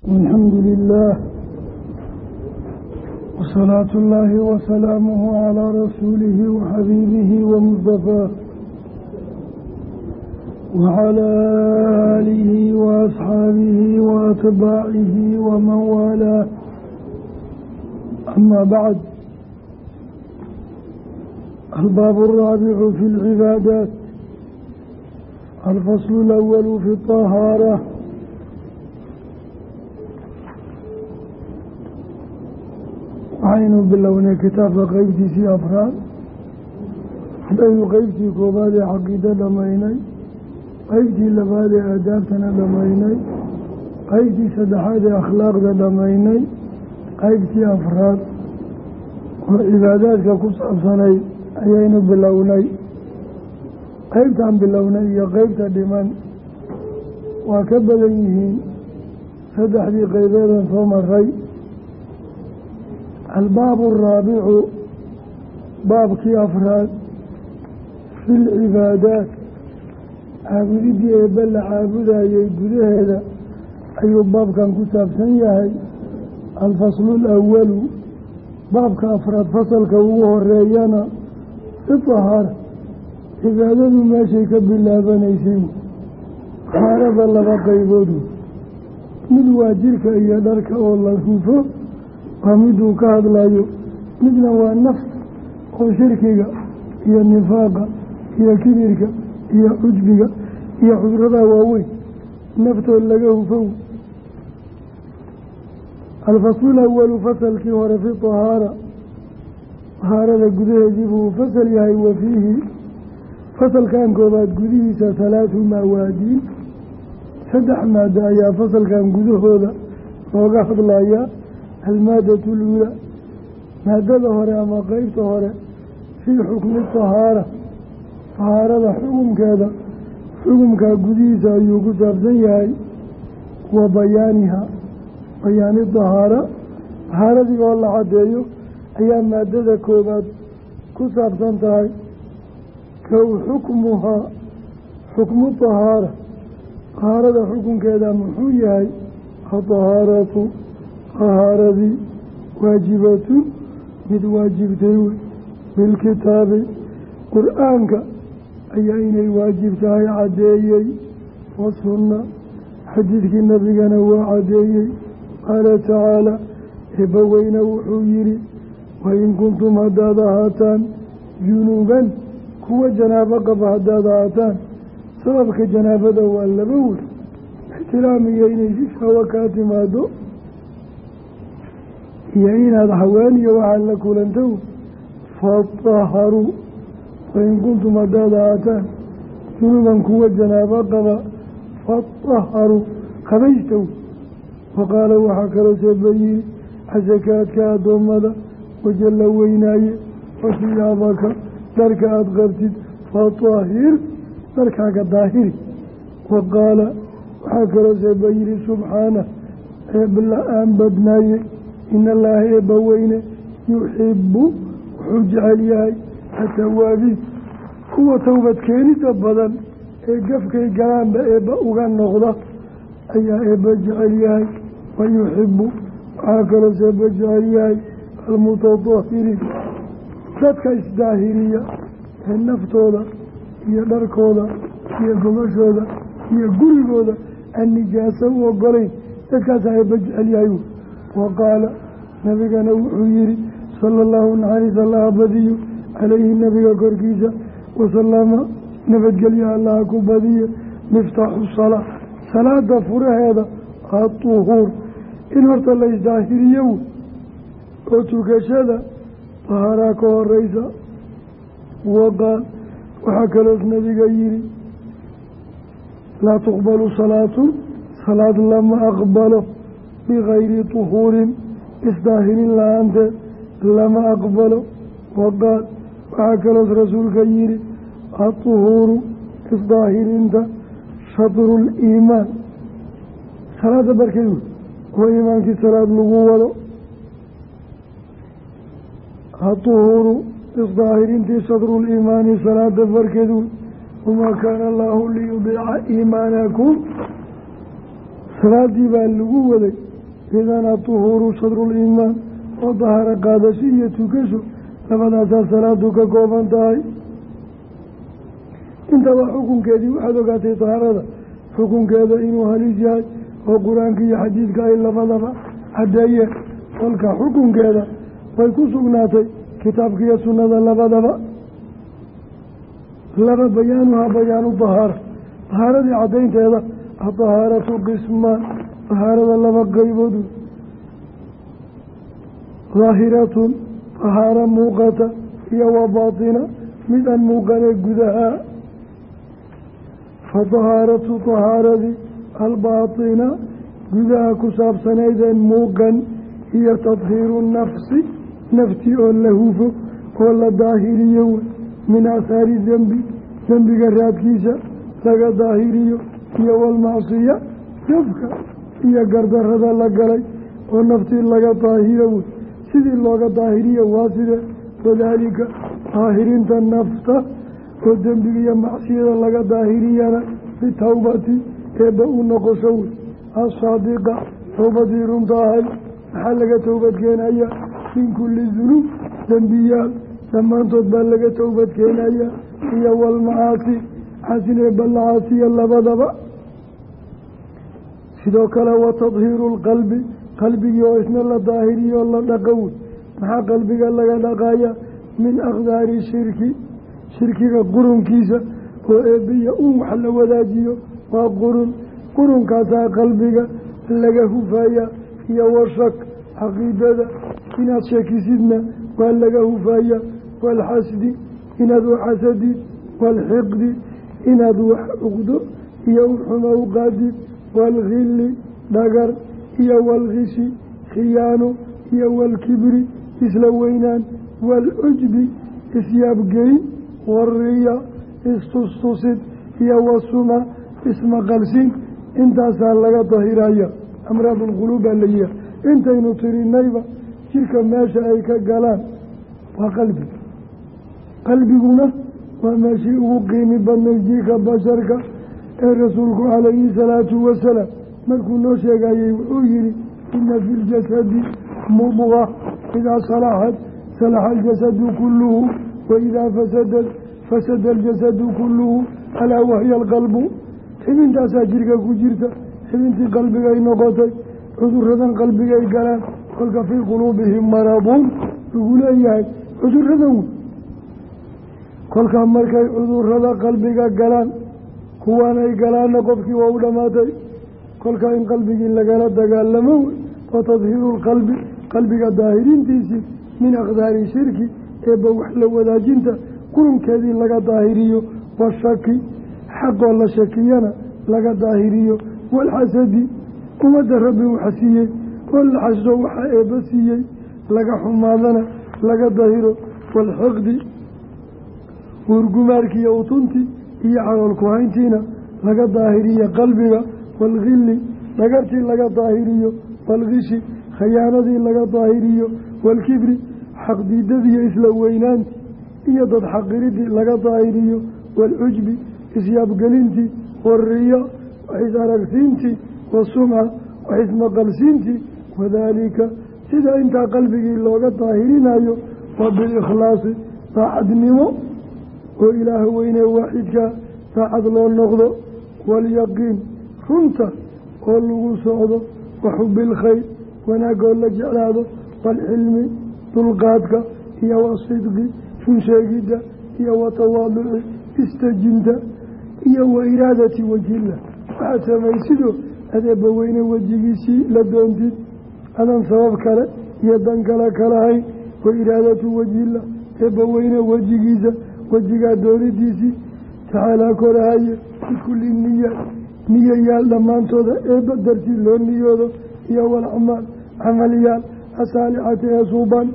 alxamdu lilah wasalaatu اllaahi wasalaamuhu calaa rasuulihi waxabiibihi wamustafaa wacalaa aalihi waasxaabihi waatbaacihi waman waalaa ama bacd albaab alraabicu fi اlcibaadaat alfaslu اlawalu fi اطahaara waxaynu bilownay kitaabka qeybtiisii afraad haddaynu qeybtii koobaad ee caqiida dhammaynay qeybtii labaad ee aadaabtana dhammaynay qeybtii saddexaad ee akhlaaqda dhammaynay qeybtii afraad oo cibaadaadka ku saabsanay ayaynu bilownay qeybtaan bilownay iyo qeybta dhiman waa ka badan yihiin saddexdii qeybeedan soo maray albaabu araabicu baabkii afraad fi lcibaadaat caabudidii eebbe la caabudayay gudaheeda ayuu baabkan ku saabsan yahay. Alfaslu alawalu baabka afraad fasalka ugu horeeyana fi tahaara cibaadadu meeshay ka bilaabanaysay. Tahaarada laba qayboodu mid waa jirka iyo dharka oo la hufo waa miduu ka hadlayo midna waa nafs oo shirkiga iyo nifaaqa iyo kibirka iyo cujbiga iyo cudurrada waaweyn naftood laga hufow. Alfaslu lawalu fasalkii hore fi tahaara tahaarada gudaheedii buu fasal yahay wa fiihi fasalkan koobaad gudihiisa halaathu maawaadiin saddex maado ayaa fasalkan gudahooda looga hadlayaa almaadatu luulaa maadada hore ama qeybta hore fii xukmi tahaara tahaarada xukumkeeda xukumkaa gudihiisa ayuu ku saabsan yahay wa bayaaniha bayaani tahaara tahaaradii oo la caddeeyo ayaa maadada koobaad ku saabsan tahay kow xukmuhaa xukmu tahaara tahaarada xukunkeeda muxuu yahay atahaaratu tahaaradii waajibatun mid waajibtay wey bilkitaabi qur'aanka ayaa inay waajib tahay caddeeyey wasunna xadiidkii nabigana waa caddeeyey qaala tacaala eebbaweyne wuxuu yidhi wain kuntum haddaad ahaataan junuuban kuwa janaabo qaba haddaad ahaataan sababka janaabada waa laba wey ixtiraam iyo inay shaawo kaa timaado iyo inaad haweeniyo waxaad la kulantow fataharuu fain kuntum haddaad ahaataan junuban kuwa janaabo qaba fataharuu qabaystow waqaala waxaa kaloo seeba yihi xasakaadka addoommada wajalla weynaaye wasiyaabaka dharka aada qabtid fatahir dharkaaga daahiri wa qaala waxaa kaloo seeba yihi subxaana eebla-aan badnaaye ina allaaha eebba weyne yuxibu wuxuu jecel yahay atawaabiin kuwa towbad keenida badan ee gafkay galaanba eebba uga noqda ayaa eebba jecel yahay. Wa yuxibu waxaa kaloo seebba jecel yahay almutatahiriin dadka isdaahiriya ee naftooda iyo dharkooda iyo gogashooda iyo gurigooda aan nijaaso u ogolayn. Dadkaasaa eebba jecel yahay wa qaala nabigana wuxuu yihi sala allahu naxariis allaha badiyo calayhi nabiga korkiisa wasalama nabadgelyo allaha ku badiye miftaaxu salaa salaada furaheeda atuhuur in horta la isdaahiriyo oo tukashada tahaaraa ka horeysa waqaal waxaa kaloos nabiga yihi laa tuqbalu salaatun salaad lama aqbalo bigayri tuhuurin isdaahirin la'aanteed lama aqbalo waqaal waxaa kaloos rasuulka yihi atuhuuru isdaahirinta shadru liimaan salaada barkeed wey oo iimaankii salaad lagu wado atuhuuru isdaahirintii shadruliimaani salaada barkeed wey wamaa kaana allaahu liyudiica iimaanakum salaadii baa lagu waday idana tuhuuru shadruliimaan oo daharo qaadasho iyo tukasho labadaasaa salaadu ka kooban tahay. Intaba xukunkeedii waxaad ogaatay dahaarada xukunkeeda inuu halis yahay oo qur'aanka iyo xadiidka ay labadaba caddeeyeen. Kolka xukunkeeda way ku sugnaatay kitaabka iyo sunnada labadaba. Laba bayaanuhaa bayaanu dahaara dahaaradii caddaynteeda adahaaratu qismaan dahaarada laba qayboodu daahiratun dahaaro muuqata iyo wa baatina mid aan muuqanee gudahaa fa dahaaratu dahaaradii albaatina gudaha ku saabsanaydeen muuqan iyo tadhiiru nafsi nafti oo la hufo oo la daahiriyo min aahaari dembi dembiga raadkiisa laga daahiriyo iyo walmacsiya jafka iyo gardarada la galay oo naftii laga daahiro wey sidii looga daahiriyo waa side wadaalika daahirinta nafta oo dembiga iyo macsiyada laga daahiriyana bitawbati eebba u noqosho wey asaadiqa towbadii runta ahay maxaa laga towbadkeenaya min kulli dunuub dembiyaal. Dhammaantood baa laga towbadkeenaya iyo walmacaasi xasin eebba la caasiya labadaba sidoo kale wa tadhiiru lqalbi qalbigii oo isna la daahiriyo la dhaqo wey maxaa qalbiga laga dhaqaya min akhdaari shirki shirkiga qurunkiisa oo eebbiya un wax la wadaajiyo. Waa qurun qurunkaasaa qalbiga laga hufaya iyo washak caqiidada inaad shekisidna waa laga hufaya waalxasdi inaad waxasadid waalxiqdi inaad wax cuqdo iyo uxuma u qaadid waalkhilli dhagar iyo waalkishi khiyaano iyo waalkibri isla weynaan waalcujbi isyaabgeyn wariya istustusid iyo wasuma ismaqalsin intaasaa laga dahiraya amraad ulquluub baa la yihaa intaynu tirinayba jirka meesha ay ka galaan waa qalbiga qalbiguna waa meeshii ugu qiimi badnay jirka basharka ee rasuulku calayhi salaatu wasalaam markuu noo sheegayey wuxuu yihi ina fi ljasadi mudqa idaa salaxat salaxa aljasadu kulluhu waidaa fasadad fasada aljasadu kulluhu alaa wahiya alqalbu. Xibintaasaa jirka ku jirta xibintii qalbigay noqotay cuduradan qalbigay galaan kolka fii quluubihim maradun. Lagu leeyahay cuduradan wey kolkaa markay cudurrada qalbiga galaan kuwanay galaana qofkii waa u dhammaatay. Kolkaa in qalbigii lagala dagaalamo wey wa tadhiiru lqalbi qalbiga daahirintiisii min akhdaari shirki eebba wax la wadaajinta qurunkeedii laga daahiriyo washaki xaqoo la shakiyana laga daahiriyo waalxasadi ummadda rabbi waxa siiyey oo la xasdo waxaa eebba siiyey laga xumaadana laga dahiro waalxiqdi uurgumaarkiiyo utunti iyo caloolku hayntiina laga daahiriyo qalbiga waalkhilli dhagartii laga daahiriyo waalkishi khayaanadii laga daahiriyo waalkibri xaqdiidadiiyo isla weynaantii iyo dad xaqiridii laga daahiriyo waalcujbi isyaabgelintii wariya waxis aragsiintii wasumca waxis maqalsiintii wadaalika sida intaa qalbigii looga daahirinayo waa bilikhlaasi daacadnimo oo ilaah weynee waaxidkaa daacad loo noqdo waalyaqiin runta oo lagu socdo waxubilkhayr wanaagoo la jeclaado waalxilmi dulqaadka iyo wasidqi runsheegidda iyo watawaaduci istajinta iyo wa iraadati wajhillah waxaad samaysidoo adeebba weyne wejigiisii la doontid adan sabab kale iyo dan kale kalahayn wa iraadatu wajhillah eebba weyne wejigiisa wejigaa doonidiisii tacaalaa korahaye bikulli niya niyayaal dhammaantooda eebba loo niyoodo iyo walacmaal camalyaal asaalixati ee suuban.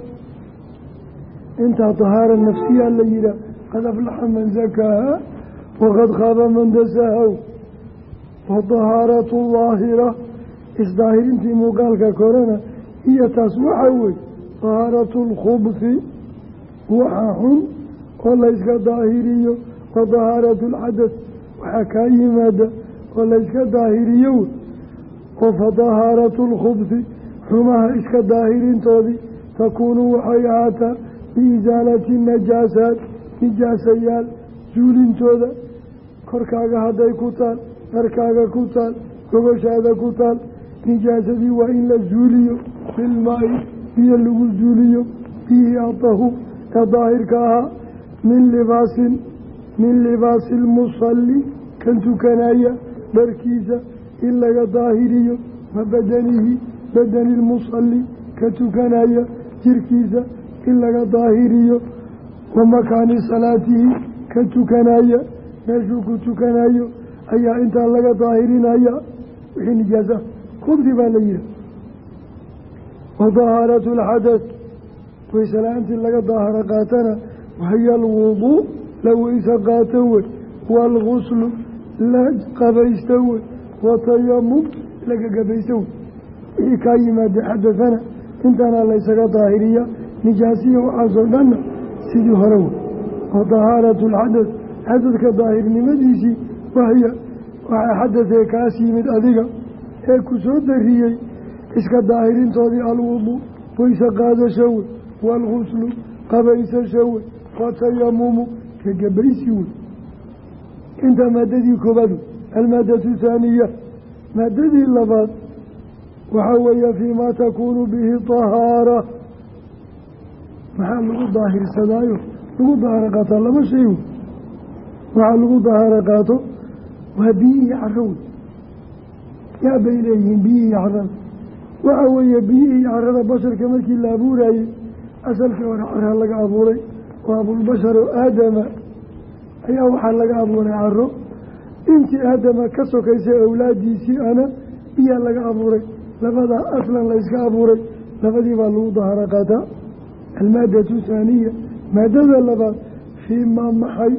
Intaa tahaara nafsiyaa la yihaah qad aflaxa man zakaaha waqad khaaba man dasahaw wa tahaaratu isdaahirintii muuqaalka korena iyo taas waxaa wey tahaaratu lkhubsi waxa xun oo layska daahiriyo wa tahaaratu alxadas waxaa kaa yimaada oo layska daahiriyo oo fa tahaaratu lkhubsi xumaha iska daahirintoodii takuunu waxay ahaataa biisaalati najaasaat nijaasayaal zuulintooda korkaaga hadday ku taal dharkaaga ku taal gogoshaada ku taal nijaasadii waa in la zuuliyo bilmaa-i lagu zuuliyo bihi adahu ee daahirka ahaa min libaasin min libaasi lmusalli kan tukanaya dharkiisa in laga daahiriyo wa badanihi badani lmusalli ka tukanaya jirkiisa in laga daahiriyo wa makaani salaatihi ka tukanaya meeshuu ku tukanayo ayaa intaa laga daahirinaya wixii nijaasa khubdi baa la yihi wa dahaaratu alxadath wayselaaantii laga daaharo qaatana wahiya alwuduu la weyse qaato wey waalguslu la qabaysto wey watayamum laga gabaysto wey wixii kaa yimaada xadathana intana laysaga daahiriya nijaasiya waxaasoo dhanna sidii hore wey wa dahaaratu alxadath xadadka daahirnimadiisii wahya waxaa xadadee kaas yimid adiga ee ku soo dariyey iska daahirintoodii alwuduu weyse qaadasho wey waalguslu qabaysasho wey watayamumu ka gabaysi wey inta maadadii koobaadu almaadatu thaaniya maadadii labaad waxaa weeye fii maa takuunu bihi tahaara. Maxaa lagu daahirsadaayo lagu daaharo qaataa laba shay wey waxaa lagu daaharo qaato waa biyihii caro wey yaa bay leeyihiin biyihii carada waxa weeye biyihii carada basharka markii la abuurayey asalkii hore caraa laga abuuray waa abulbashar oo aadama ayaa waxaa laga abuuray caro intii aadama ka sokaysay awlaadiisii ana biyaa laga abuuray. Labadaa aslan layska abuuray. Labadii baa lagu daharo qaataa. Almaadatu thaaniya maadada labaad fii maa maxay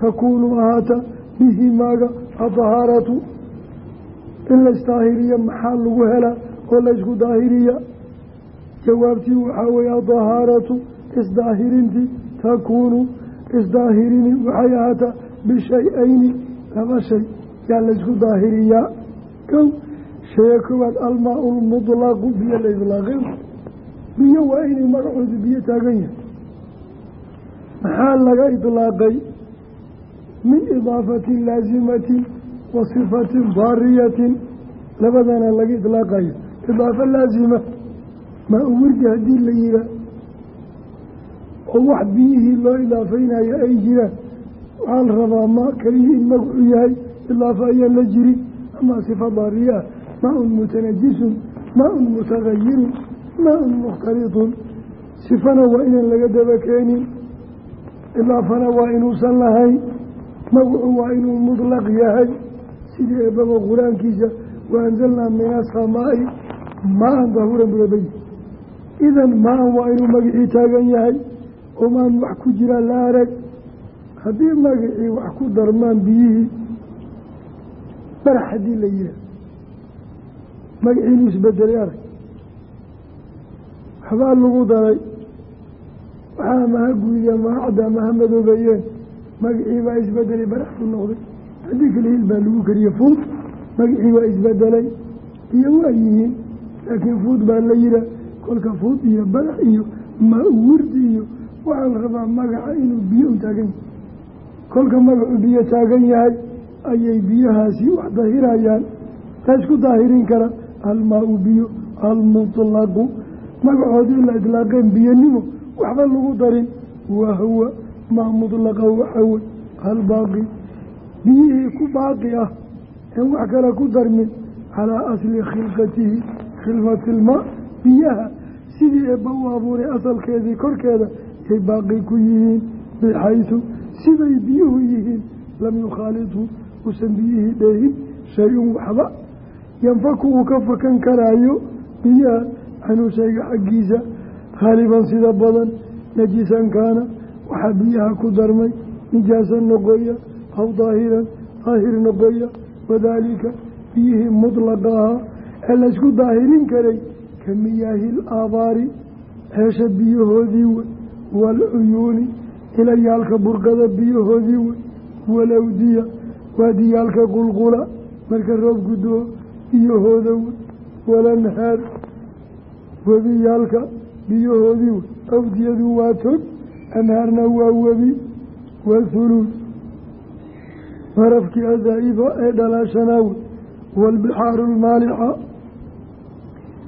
takuunu ahaata bihi maaga adahaaratu in laysdaahiriya maxaa lagu helaa oo laysku daahiriya jawaabtii waxaa weeye adahaaratu isdaahirintii takuunu isdaahirini waxay ahaataa bishay-ayni laba shay yaa laysku daahiriyaa kow shaya koowaad almaa lmudlaqu biyo la idlaaqay biyo waa inay magacoodu biyo taagan yahay maxaa laga idlaaqay min idaafatin laasimatin wa sifatin daariyatin labadana laga idlaaqayo idaafo laasima maa u wirdi haddii la yihaa oo wax biyihii loo idaafeynayo ay jiraan. Waxaa rabaa ma keliyii in magacu yahay idaafo ayaan la jirin ama sifa daariya ah maa-un mutanajisun maa-un mutagayirun maa-un mukhtalitun sifana waa inaan laga daba keenin. Idaafana waa inuusan lahayn. Magacu waa inuu mudlaq yahay. Sidii eebaba qur'aankiisa waanzalnaa min asamaa'i maan dahuuran idan maan waa inuu magacii taagan yahay omaan wax ku jira la arag haddii magacii wax ku darmaan biyihii barax haddii la yihaa magacii isbedelay arag. Waxbaa lagu daray waxaa maha guudiya maha cadda maha madoobeeyeen magacii baa isbedelay barax ku noqday. Haddii kale hil baa lagu kariye fuud magacii waa isbedelay. Iyo waa yihiin laakiin fuud baa la yihaa kolka fuud iyo barax iyo ma-wirdi iyo waxaa la rabaa magaca inuu biyo u taagan yahay. kolka magacu biyo taagan yahay ayay biyahaasi wax dahirayaan laysku daahirin kara almaa-u biyo almutlaqu magacoodii la idlaaqeen biyanimo waxba lagu darin. Wahuwa maa mudlaqa waxa wey albaaqi biyihii ku baaqi ah en wax kale ku darmin. Calaa asli khilqatihi khilfatilmaa biyaha. Sidii eebba u abuuray asalkeedii korkeeda ay baaqi ku yihiin bixaysu siday biyuhu yihiin. Lam yukhaalidhu uusan biyihii dheehin shay-un waxba. Yanfaku uu ka fakan karaayo biyaha canuu shayga xaggiisa haaliban sida badan najisan kaana waxaa biyaha ku darmay nijaasan noqoya aw daahiran daahir noqoya. Wadaalika biyihii mudlaqa ahaa ee laysku daahirin karay ka miyaahil aabaari ceesha biyahoodii wey waalcuyuuni ilayaalka burqada biyahoodii wey walawdiya waadiyaalka qulqula marka roob gudoo biyahooda wey walanhaar webiyaalka biyahoodii wey awdiyadu waa tog. Anhaarna waa webi wathuluud marafkii adaa'iba ee dhalaashanaawe waalbixaaru lmaalixa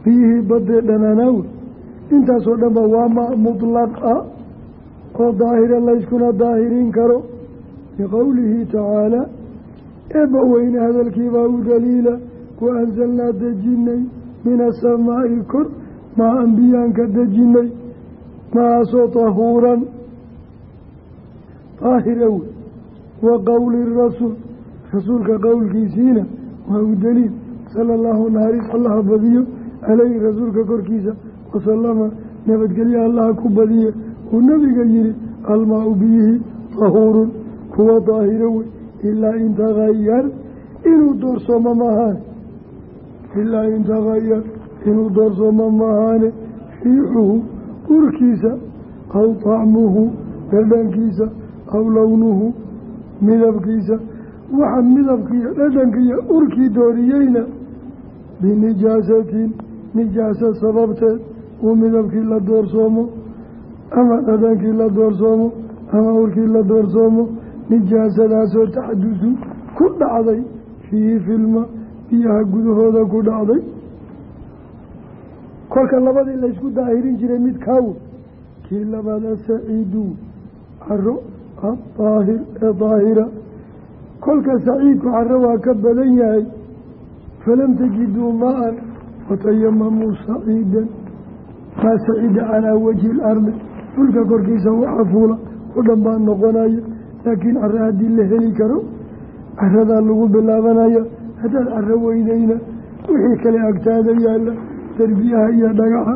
biyihii baddee dhanaanaawe intaasoo dhanba waa ma mudlaqa oo daahira layskuna daahirin karo biqowlihi tacaalaa eebba weyne hadalkiibaa u daliila wa anzalnaa dejinay min asamaa'i kor maa ambiyaan ka dejinay maasoo tahuuran. Daahira wey wa qowli rasuul rasuulka qowlkiisiina waa u daliil sala allahu naxariis allaha badiyo caleyhi rasuulka korkiisa wasalama nabadgelyo allaha ku badiye. Uu nabiga yihi almaa-u biyihii tahuurun kuwa daahiro wey ilaa in tagayar inuu doorsoomo maahaane ilaa in tagayar inuu doorsoomo maahaane riixuhu urkiisa aw tacmuhu dhadhankiisa aw lownuhu midabkiisa. Waxa midabkiiyo dhadhankiiyo urkii dooriyeyna binijaasatin nijaasa sababteed uu midabkii la doorsoomo ama dhadhankii la doorsoomo ama urkii la doorsoomo nijaasadaasoo taxdusu ku dhacday fiihi filma biyaha gudahooda ku dhacday. Kolka labadii laysku daahirin jiray mid kaawo kii labaad asaciidu caro adaahir ee daahira. Kolka saciidku caro waa ka badan yahay falam tajiduu maa-an saciidan maa saciida calaa wajhi ilardi dhulka korkiisa waxa fuula oo dhan baa noqonaya laakiin caro haddii la heli karo caradaa lagu bilaabanaya haddaad caro weydayna wixii kale agtaada yaalla derbiyaha iyo dhagaxa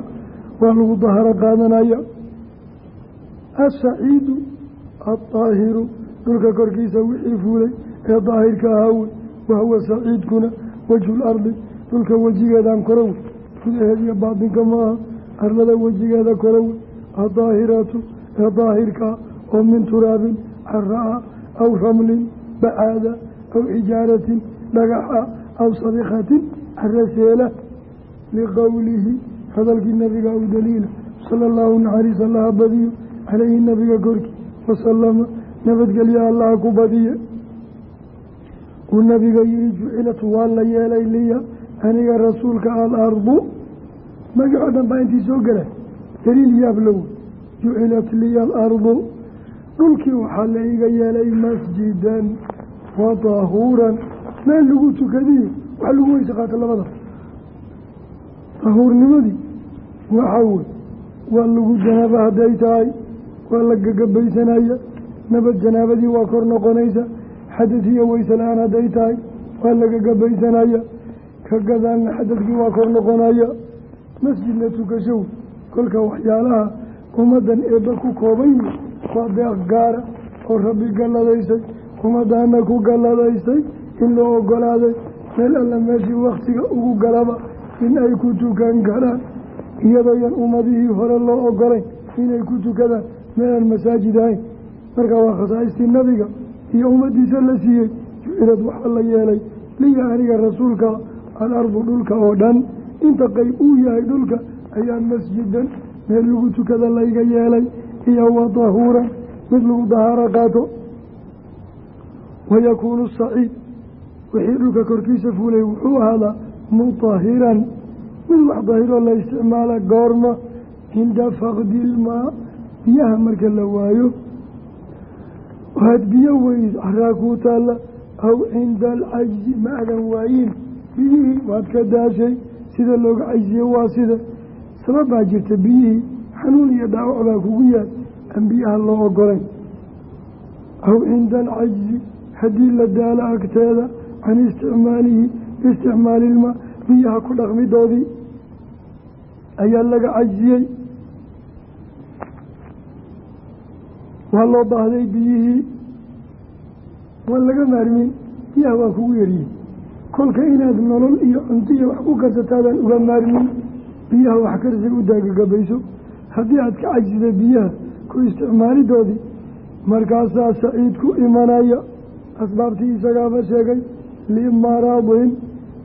waa lagu daharo qaadanaya. Asaciidu addaahiru dhulka korkiisa wixii fuulay ee daahirka ahaawe wahuwa saciidkuna wejhu lardi dhulka wejigeedaan korowe gudaheed iyo baatinka maaha arlada wejigeeda korowe addaahiratu ee daahirkaa oo min turaabin cara-a aw ramlin bacaada aw xijaaratin dhagaxa aw sabikatin caraseela liqowlihi hadalkii nabiga u daliila sala allahu naxariis allaha badiyo caleyhi nabiga korkii wasalama nabadgelyo allaha ku badiye. Uu nabiga yihi jucilat waa la yeelay liya aniga rasuulka alardu magaco dhan baa intii soo gala daliil yaablow jucilat liya alardu dhulkii waxaa la iga yeelay masjidan wa dahuuran meel lagu tukadiyo wax lagu weyse qaato labada. Dahuurnimadii waxaa wey waa lagu janaaba hadday tahay waa la gagabaysanaya nabad janaabadii waa kor noqonaysa xadad iyo weyse la'aan hadday tahay waa la gagabaysanaya ka gadaalna xadadkii waa kor noqonaya masjidna tukashow kolka waxyaalaha ummaddan eebba ku kooban yihi waa deeq gaara oo rabbi galladaysay ummaddaana ku galladaystay in loo ogolaaday meel alla meeshii wakhtiga ugu galaba in ay ku tukan karaan. Iyadoo yan ummadihii hore loo ogolayn inay ku tukadaan meelaan masaajid ahayn. Marka waa khasaaistii nabiga iyo ummaddiisa la siiyey jucilad waxaa la yeelay liya aniga rasuulka alardu dhulka oo dhan inta qeyb uu yahay dhulka ayaa masjidan meel lagu tukada layga yeelay iyo wa dahuuran mid lagu dahaaro qaato. Wayakuunu saciid wixii dhulka korkiisa fuulay wuxuu ahaadaa mutahiran. Mid wax dahiroo la isticmaala goorma cinda faqdi ilmaa biyaha marka la waayo. Waad biyo weyd caraa kuu taalla aw cinda alcajzi ma adan waayin. Biyihii waad ka daashay sida looga cajsiye waa sida. Sabab baa jirta biyihii xanuun iyo dhaawac baa kugu yaal aan biyaha loo ogolayn aw cinda alcajzi haddii la daalo agteeda can isticmaalihi isticmaalilma biyaha ku dhaqmidoodii ayaa laga cajsiyey waa loo baahday biyihii. Waan laga maarmin biyaha waa kugu yaryihin kolka inaad nolol iyo cunto iyo wax ku karsataadaan uga maarmin biyaha wax karsiga u daagagabayso haddii aad ka cajsida biyaha ku isticmaalidoodii markaasaa saciid ku imanaya. Asbaabtii isagaaba sheegay limaradin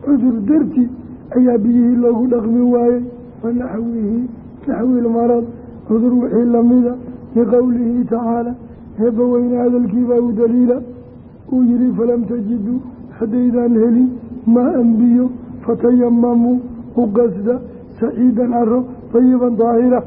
cudur dartii ayaa biyihii loogu dhaqmi waayey. Wanaxwihi naxwi lmarad cudur wixii lamida liqowlihi tacaala eebba weyne hadalkiibaa u daliila. Uu yihi falam tajiduu haddaydaan helin maa an biyo fatayamamuu u qasda saciidan caro dayiban daahira.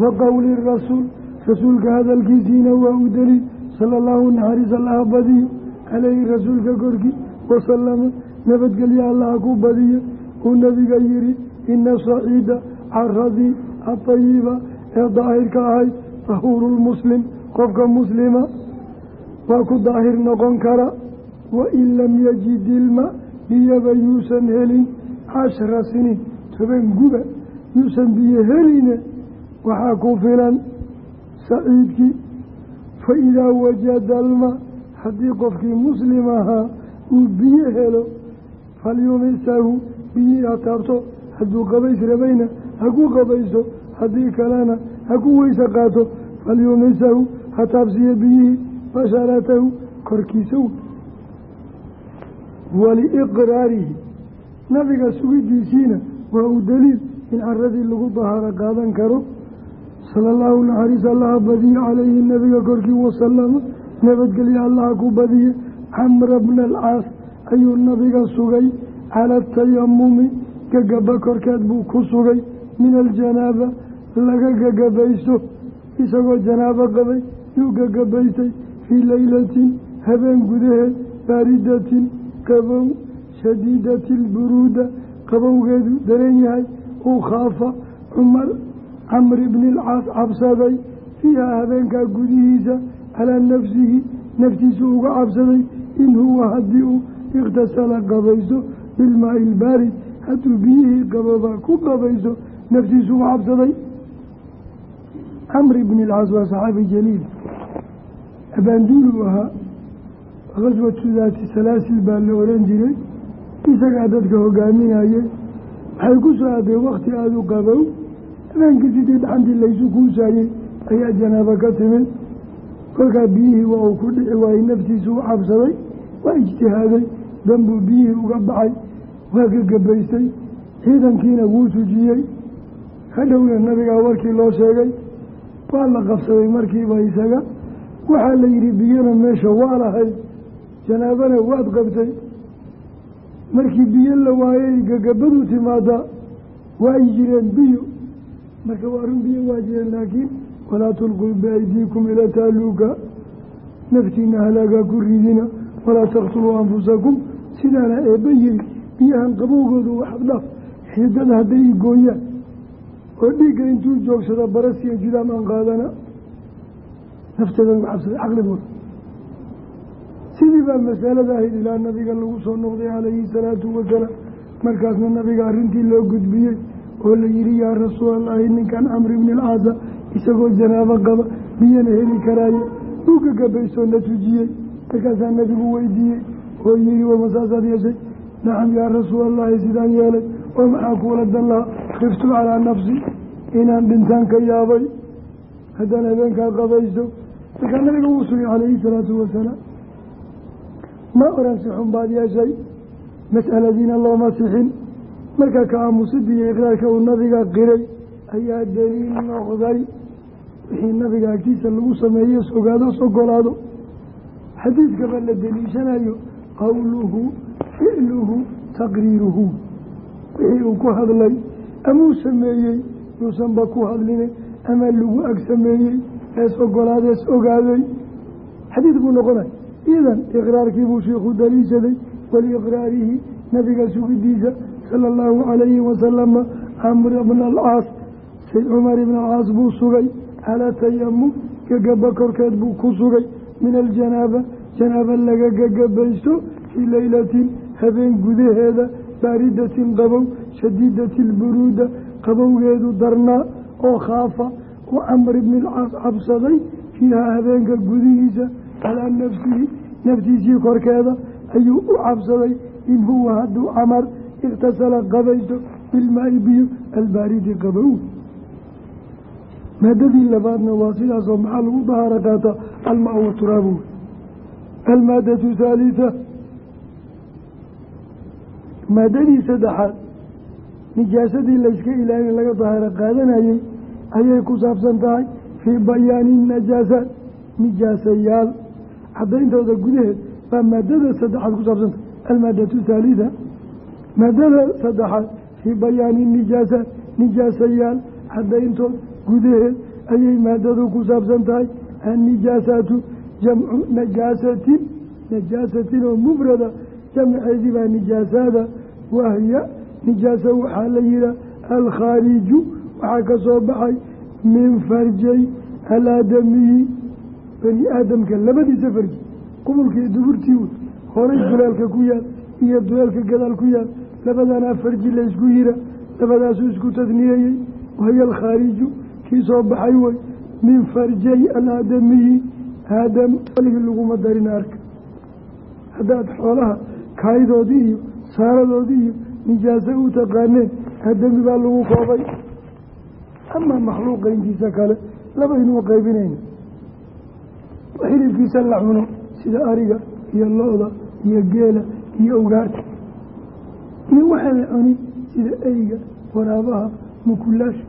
Wa qowli rasuul rasuulka hadalkiisiina waa u daliil sala allahu naxariis allaha badiyo caleyhi rasuulka korkii wasalama nabadgelya allaha ku badiya uu nabiga yihi ina saciida caradii adayiba ee daahirka ahayd tahuuru lmuslim qofka muslima waa ku daahir noqon kara wain lam yajid ilma biyaba yuusan helin cashra siniin toban guba yuusan biyo heline waxaa ku filan saciidkii fa idaa wajada alma haddii qofkii muslim ahaa uu biyo helo falyumisahu biyii ha taabto hadduu qabays rabayna ha ku qabayso haddii kalena ha ku weyse qaato falyumisahu ha biyihii basharatahu korkiisa waliiqraarihi. Nabiga sugidiisiina waa u daliil in caradii lagu dahaaro qaadan karo. Sala allahu naxariis allaha badiye calayhi nabiga korkii wasalama nabadgelye allaha ku badiye camra bna alcaas ayuu nabiga sugay. Cala atayamumi gagaba korkeed buu ku sugay. Min aljanaaba laga gagabaysto isagoo janaabo qabay yuu gagabaystay fii leylatin habeen gudaheed baaridatin qabow shadiidati lburuuda qabowgeedu daran yahay uu khaafa cumar camri bni lcaas cabsaday fiihaa habeenkaa gudihiisa calaa nafsihi naftiisu uga cabsaday in huwa haddii uu ikhtasala qabayso bilmaai ilbaarid hadduu biyihii qababa ku qabayso naftiisu uga cabsaday camri bni lcaas waa saxaabi jaliil abaanduulu ahaa khaswatu daati salaasil baa la oran jiray. Isagaa dadka hogaaminayay waxay ku soo aadeen wakti aada u qabow. Habeenkii sidii dhaxantii laysu kuusaayey ayaa janaabo ka timid. Kolkaa biyihii waa uu ku dhici waayey naftiisu u cabsaday. Waa ijtihaaday. Danbuu biyihii uga baxay. Waa gagabaystay ciidankiina wuu tujiyey hadhowna nabigaa warkii loo sheegay. Waa la qabsaday markiiba isaga. Waxaa la yidhi biyana meesha waa lahayd janaabana waad qabtay. Markii biyo la waayey gagabadu timaadaa waay jireen biyo. Marka waa run biyo waa jireen laakiin walaa tulquu biaydiikum ila taaluuka. Naftiina halaagaa ku ridina walaa taqtuluu anfusakum. Sidaana eebba yiri biyahan qabowgoodu waxad dhaaf xidada hadday gooyaan. Oo dhiigga intuu joogsado barasiya judaam aan qaadana. Nafteeda lagu cabsaday caqli buur sidii baa masalada ahayd ilaa nabiga lagu soo noqday calayhi salaatu wasalaam markaasna nabiga arrintii loo gudbiyey oo la yihi yaa rasuulallaahi ninkan camri bni alcaasa isagoo janaabo qaba biyana heli karaaye uu gagabaystoo na tujiyey. Markaasaa nabigu weydiiyey oo yihi wamasaasaad yeeshay? Nacam yaa rasuulallaahi sidaan yeelay. Oo maxaa kuula dan lahaa khiftu calaa nafsi inaan dhintaan ka yaabay. Haddaan habeenkaa qabaysto markaa nabiga wuu sugay calayhi salaatu wasalaam ma oran si xun baad yeeshay mas'aladiina looma sixin marka ka aamusidii iyo iqraarka uu nabiga qiray ayaa daliil noqday wixii nabiga agtiisa lagu sameeyo sogaado sogolaado xadiidkaba la deliishanayo qowluhu ficluhu taqriiruhu wixii uu ku hadlay amuu sameeyey yuusanba ku hadline ama lagu ag sameeyey ees ogolaadees ogaaday xadiid buu noqonay idan iqraarkiibuu shiikhu daliishaday waliiqraarihi nabiga sugidiisa sala allahu calayhi wasalama camr bna alcaas sayd cumar ibna alcaas buu sugay calaa tayamum gagaba korkeed buu ku sugay min aljanaaba janaaba laga gagabaysto fii leylatin habeen gudaheeda baaridatin qabow shadiidati lburuuda qabowgeedu darnaa oo khaafa u camr ibni alcaas cabsaday fiihaa habeenka gudihiisa calaa nafsihi naftiisii korkeeda ayuu u cabsaday in huwa hadduu camar ikhtasala qabaysto bilmaai biyo albaaridi qabow maadadii labaadna waa sidaasoo maxaa lagu dahaaro qaataa almaa wa turaabu almaadatu haalitha maadadii saddexaad nijaasadii layska ilaalin laga dahaaro qaadanayey ayay ku saabsan tahay fii bayaani najaasaat nijaasayaal cadayntooda gudaheed baa maadada saddexaad ku saabsanta almaadatu thaalitha maadada saddexaad fii bayaani nijaasaat nijaasayaal cadayntood gudaheed ayay maadadu ku saabsan tahay. Annijaasaatu jamcu najaasatin najaasatin oo mufrada jamceedii baa nijaasaada wahya nijaasa waxaa la yihaa alkhaariju waxaa ka soo baxay min farjay alaadamiyi bani aadamka labadiisa farji qubulkii duburtii wey horay dulaalka ku yaal iyo dulaalka gadaal ku yaal labadanaa farji laysku yira labadaasuu isku tadniyeyey wahiya alkhaariju kii soo baxay wey min farjay alaadamiyi aadam waligii laguma darin arka. Haddaad xoolaha kaayidoodii iyo saaradoodii iyo nijaase u taqaaneen aadami baa lagu koobay. Ama makhluuqa intiisa kale labaynuu qaybinayna xilibkiisa la cuno sida ariga iyo lo-da iyo geela iyo ogaarta iyo waxaan la cunin sida eyga waraabaha mukulaasha.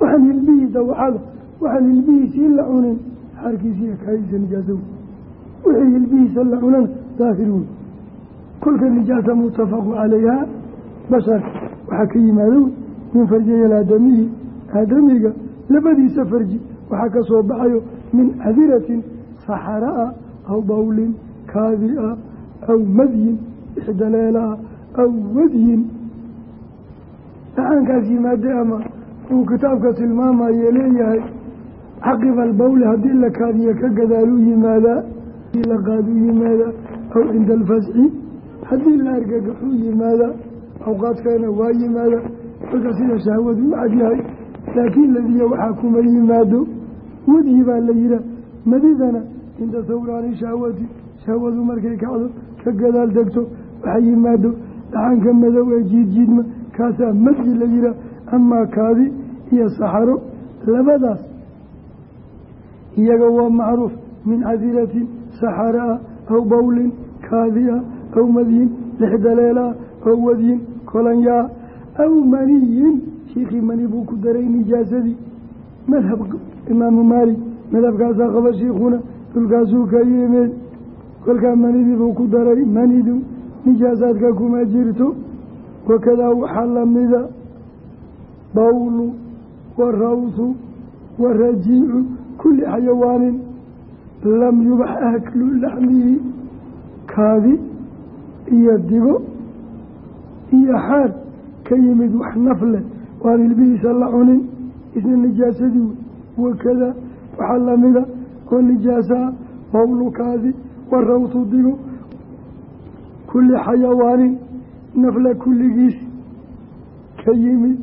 Waxaan hilbihiisa waxada waxaan hilbihiisii la cunin xaarkiisa iyo kaadiisa nijaaso wey. Wixii hilbihiisa la cunana daahir wey. Kolka nijaasa mutafaqu calayha bashar waxaa ka yimaado wey min farjiyal aadamiyi aadamiga labadiisa farji waxaa ka soo baxayo min cadiratin saxara-a aw bawlin kaadi-a aw madyin ixdaleela-a aw wadyin dhaxaankaas yimaade ama uu kitaabka tilmaamaye leeyahay caqiba albawli haddii la kaadiyo ka gadaalu yimaadaa la qaadu yimaadaa aw cinda alfasci haddii la argagaxuu yimaadaa awqaadkana waa yimaadaa kolka sida shahwadu u cadyahay laakiin ladiya waxaa kuma yimaado wadyi baa la yihaa madidana cinda sawraani shahwati shahwadu markay kacdo ka gadaal degto waxaa yimaado dhaxanka madow ee jiidjiidma kaasaa madyi la yihaa amaa kaadi iyo saxaro labadaas iyaga waa macruuf min cadiratin saxaraa aw bawlin kaadi-a aw madyin lixdaleelaa aw wadyin kolanyaa aw maniyin. Shiikhii mani buu ku daray nijaasadii madhab imaamu maalik madhabkaasaa qaba shiikhuna dhulkaasuu ka yimid. Kolkaa manidii buu ku daray manidu nijaasaadka kuma jirto. Wakadaa waxaa lamida bawlu wa rawthu wa rajiicu kulli xayawaanin lam yubax aklu laxmihi kaadi iyo digo iyo xaar ka yimid wax naf leh waan ilbihiisa la cunin isna nijaasadii wakada waxaa lamida oo nijaasaa bawlukaadi wa rawtu digo kulli xayawaanin nafla kulligiis ka yimid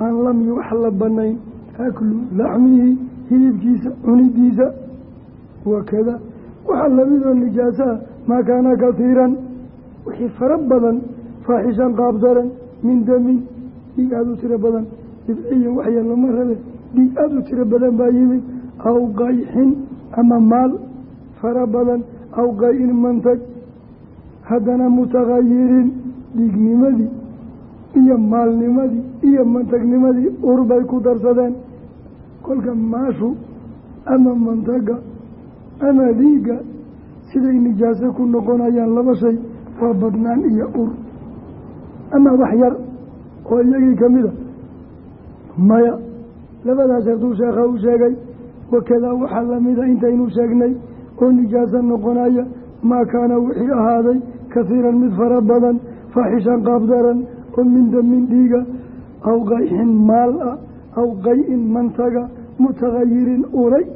aan lam yubax la banayn aklu laxmihi hilibkiisa cunidiisa wakada waxaa lamidoo nijaasaa maa kaana katiiran wixii fara badan faaxishan qaabdaran min damin dhiig aada u tiro badan dibciyan waxya lama rabe dhiig aada u tiro badan baa yimid aw qayxin ama maal fara badan aw qay-in mantag haddana mutakayirin dhiignimadii iyo maalnimadii iyo mantagnimadii ur bay ku darsadeen. Kolka maashu ama mantaga ama dhiigga siday nijaaso ku noqonayaan laba shay waa badnaan iyo ur. Ama wax yar oo iyagii ka mida maya labadaas harduu sheekha u sheegay wakadaa waxaa lamida intaynu sheegnay oo nijaaso noqonaya maa kaana wixii ahaaday kasiiran mid fara badan faaxishan qaabdaran oo min damin dhiiga aw qayxin maal ah aw qay-in mantaga mutakayirin uray.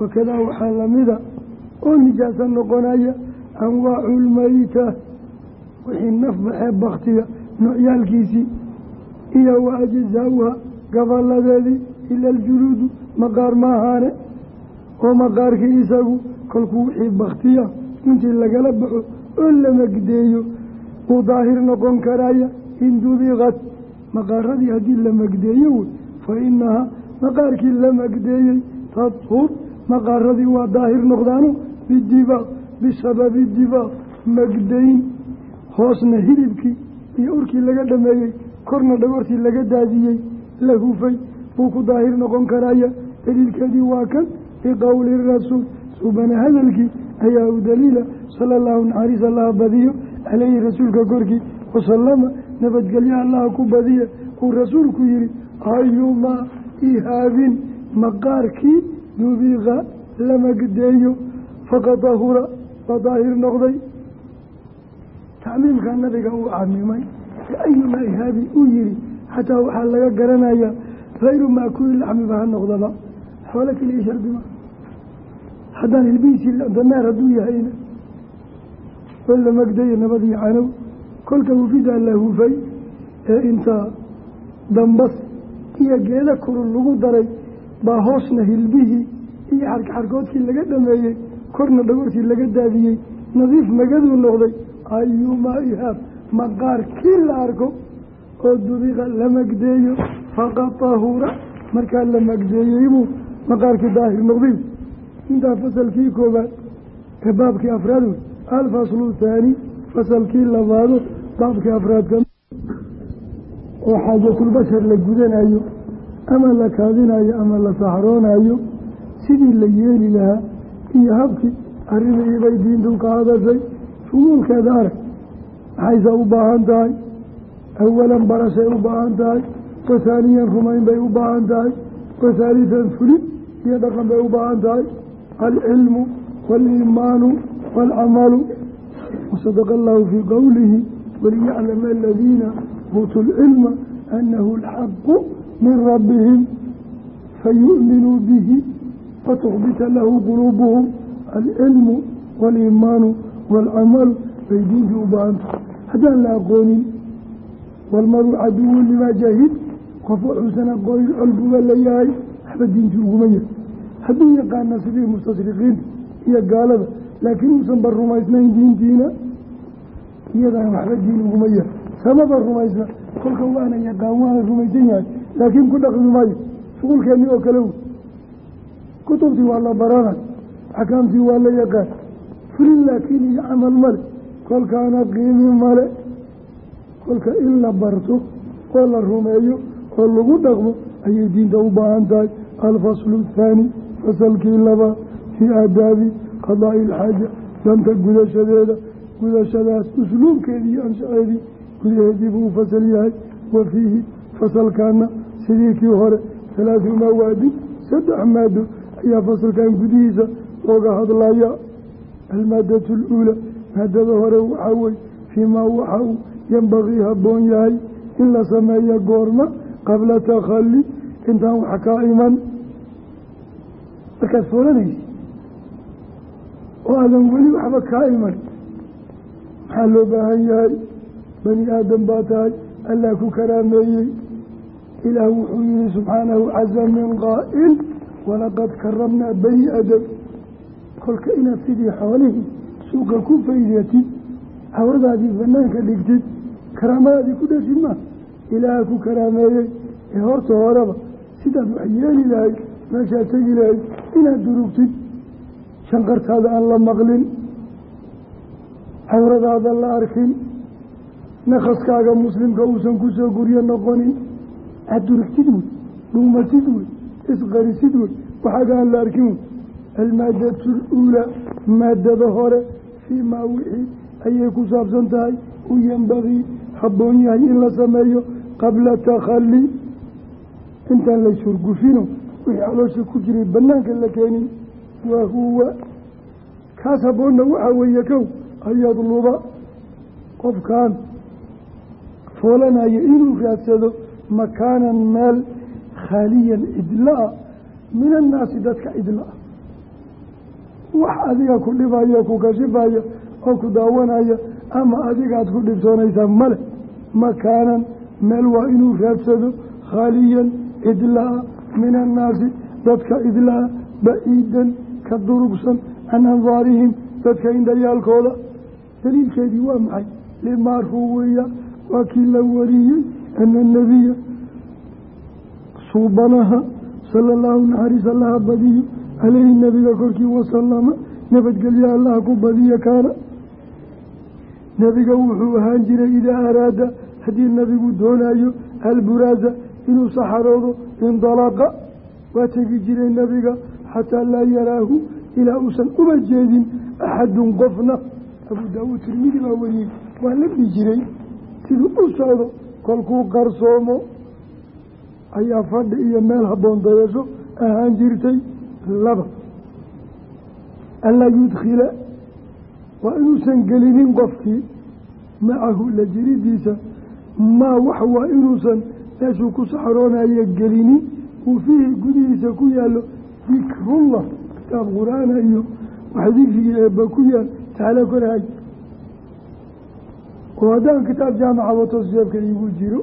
Wakadaa waxaa lamida oo nijaaso noqonaya anwaacu lmayta wixii naf baxee baktiga noocyaalkiisii iyo wa ajzaauha gabaladeedii ila aljuluudu maqaar ma ahaane oo maqaarkii isagu kolkuu wixii baktiya intii lagala baxo oo la magdeeyo uu daahir noqon karaya in dubiqad maqaaradii haddii la magdeeyo wey fa inahaa maqaarkii la magdeeyey tadhur maqaaradii waa daahir noqdaano bidibaaq bisababi dibaaq magdayn hoosna hilibkii iyo urkii laga dhameeyey korna dhagortii laga daadiyey la hufay buu ku daahir noqon karaya daliilkeedii waa kan biqowli rasuul. Subana hadalkii ayaa u daliila. Sala allahu naxariis allaha badiyo. Caleyhi rasuulka korkii wasalama nabadgelyo allaha ku badiya. Uu rasuulku yihi ayumaa ihaabin maqaarkii dubiqa lamagdeeyo faqad dahura waa daahir noqday. Tacmiimka nabiga uu camimay ayumaa ihaabi uu yihi xataa waxaa laga garanayaa hayru maakuli laxmiba ha noqdaba xoolo keliya shardima haddaan hilbihiisii dameer hadduu yahayna oo la magdayo nabad iyo canow kolka hufidaa la hufay ee intaa dambas iyo geeda kurul lagu daray baa hoosna hilbihii iyo xarkaxarkoodkii laga dhameeyey korna dhagortii laga daadiyey nadiif magaduu noqday ayumaa ihaab maqaar kii la arko oo dubiqa la magdeeyo faqad tahura markaa la magdeeyeybuu maqaarkii daahir noqday. Intaa fasalkii koobaad ee baabkii afraad wey alfaslu thaani fasalkii labaado baabkii afraadka oo xaajatulbashar la gudanayo ama la kaadinayo ama la saxroonayo sidii la yeeli lahaa iyo habkii arrimihii bay diintu ka hadashay shumuulkeeda arag maxayse u baahan tahay? Awalan barashay u baahan tahay wahaaniyan rumayn bay u baahan tahay. Wahaalisan fulin iyo dhaqan bay u baahan tahay. Alcilmu waaliimaanu waalcamalu wasadaqa allahu fii qowlihi waliyaclama aladiina uutuu lcilma anahu alxaqu min rabbihim. Fayu'minuu bihi fatukbita lahu quluubuhum. Alcilmu waaliimaanu waalcamalu bay diintii u baahan tahay. Haddaan la aqoonin walmaru caduwun limaa jahid qof wuxuusan aqoonin col buga leeyahay waxba diintii uguma yahay hadduu yaqaana sidii mustashriqiinta iyo gaalada laakiin uusan ba rumaysnayn diintiina iyadana waxba diin uguma yahay samaba rumaysna kolka waana yaqaan waana rumaysan yahay laakiin ku dhaqmi maayo. Shuqulkeennii oo kale wey kutubtii waa la baranay axkaamtii waa la yaqaan. Fulin laakiin iyo camal male kolkaana qiimi male. Kolka in la barto oo la rumeeyo oo lagu dhaqmo ayay diinta u baahan tahay. Alfaslu athaani fasalkii labaad fii aadaabi qadaa'i ilxaaja danta gudashadeeda gudashadaas usluubkeedii anshaceedii gudaheedii buu u fasal yahay. Wa fiihi fasalkaana sidii kii hore halaadu mawaadin saddex maado ayaa fasalkan gudihiisa looga hadlaya almaadatu aluulaa maadada hore waxaa weye fii maa waxa uu yembaqii habboon yahay in la sameeyo goorma qabla takhali intaan wax kaa iman. Markaad foolanaysa oo aadan weli waxba kaa iman maxaa loo baahan yahay? Bani aadam baa tahay allah ku karaameeyey. Ilaah wuxuu yihi subxaanahu caza min qaa'il walaqad karamnaa bani aadam. Kolka inaad sidii xoolihii suuqa ku faydatid hawradaadii banaanka dhigtid karaamadaadii ku dhashid maa ilaaha ku karaameeyey. Ee horta horeba sidaad wax yeeli lahayd meeshaad tegi lahayd inaad durugtid shanqartaada aan la maqlin cawradaada la arkin nakaskaaga muslimka uusan ku soo guryo noqonin aad durugtid wey dhuumatid wey isqarisid wey waxaaga aan la arkin wey. Almaadatu aluulaa maadada hore fii maa wixii ayay ku saabsan tahay u yembagii habboon yahay in la sameeyo qabla takhali intaan laysurgufino wixii caloosha ku jiray banaanka la keenin wa huwa. Kaas habboonna waxaa weeye kow an yadluba qofkan foolanayo inuu raadsado makaanan meel khaaliyan cidla-a min annaasi dadka cidla-a wax adiga ku dhibaya ku kashifaya oo ku daawanaya ama adigaad ku dhibtoonaysaa male makaanan meel waa inuu raadsado khaaliyan cidla-a min annaasi dadka cidla-a baciidan ka durugsan can andaarihim dadka indhayaalkooda. Daliilkeedii waa maxay? Limaa ruwiya waa kii la wariyey ana anabiya suubanaha sala allahu naxariis allaha badiyo caleyhi nabiga korkii wasalama nabadgelyo allaha ku badiya kaana. Nebiga wuxuu ahaan jiray idaa araada haddii nabigu doonayo alburaasa inuu saxaroodo indalaqa waa tegi jiray nabiga xataa laa yaraahu ilaa uusan uma jeedin axadun qofna. Abuu daawuud tirmidi baa wariyey waa la jiray siduu u socdo kolkuu qarsoomo ayaa fadhi iyo meel habboon dayasho ahaan jirtay laba. Anlaa yudkhila waa inuusan gelinin qofkii macahu la jiridiisa maa wax waa inuusan meeshuu ku saxroonayo gelinin uu fiihi gudihiisa ku yaallo dikrullah kitaab qur'aana iyo wax dikrigii eebba ku yaal taala korahay oo haddaan kitaab jaamaca wato jeebka iigu jiro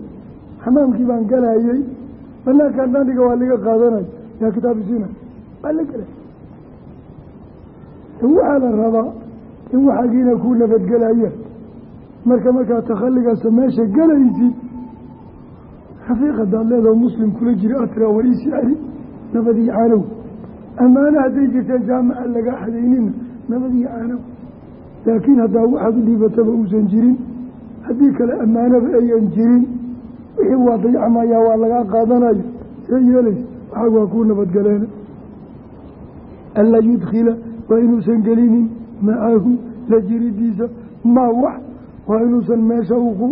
xamaamkii baan galayay banaankaan dhandhiga waa laga qaadanayo yaa kitaab isiina waa la gelay waxaa la rabaa in waxaagiina kuu nabadgelaya marka markaa takhaligaasa meesha galaysid rafiiq hadaad leedaho muslim kula jira atra wariisi ali nabadii caanow. Ammaano hadday jirteen jaamaca laga xadaynina nabadii caanow. Laakiin haddaa waxaad u dhiibataba uusan jirin haddii kale ammaanaba ayan jirin. Wixii waa dayacmayaa waa lagaa qaadanayo see yeelays waxaag waa kuu nabadgaleena anlaa yudkhila waa inuusan gelinin. Macahu la jiridiisa maa wax waa inuusan meesha uu ku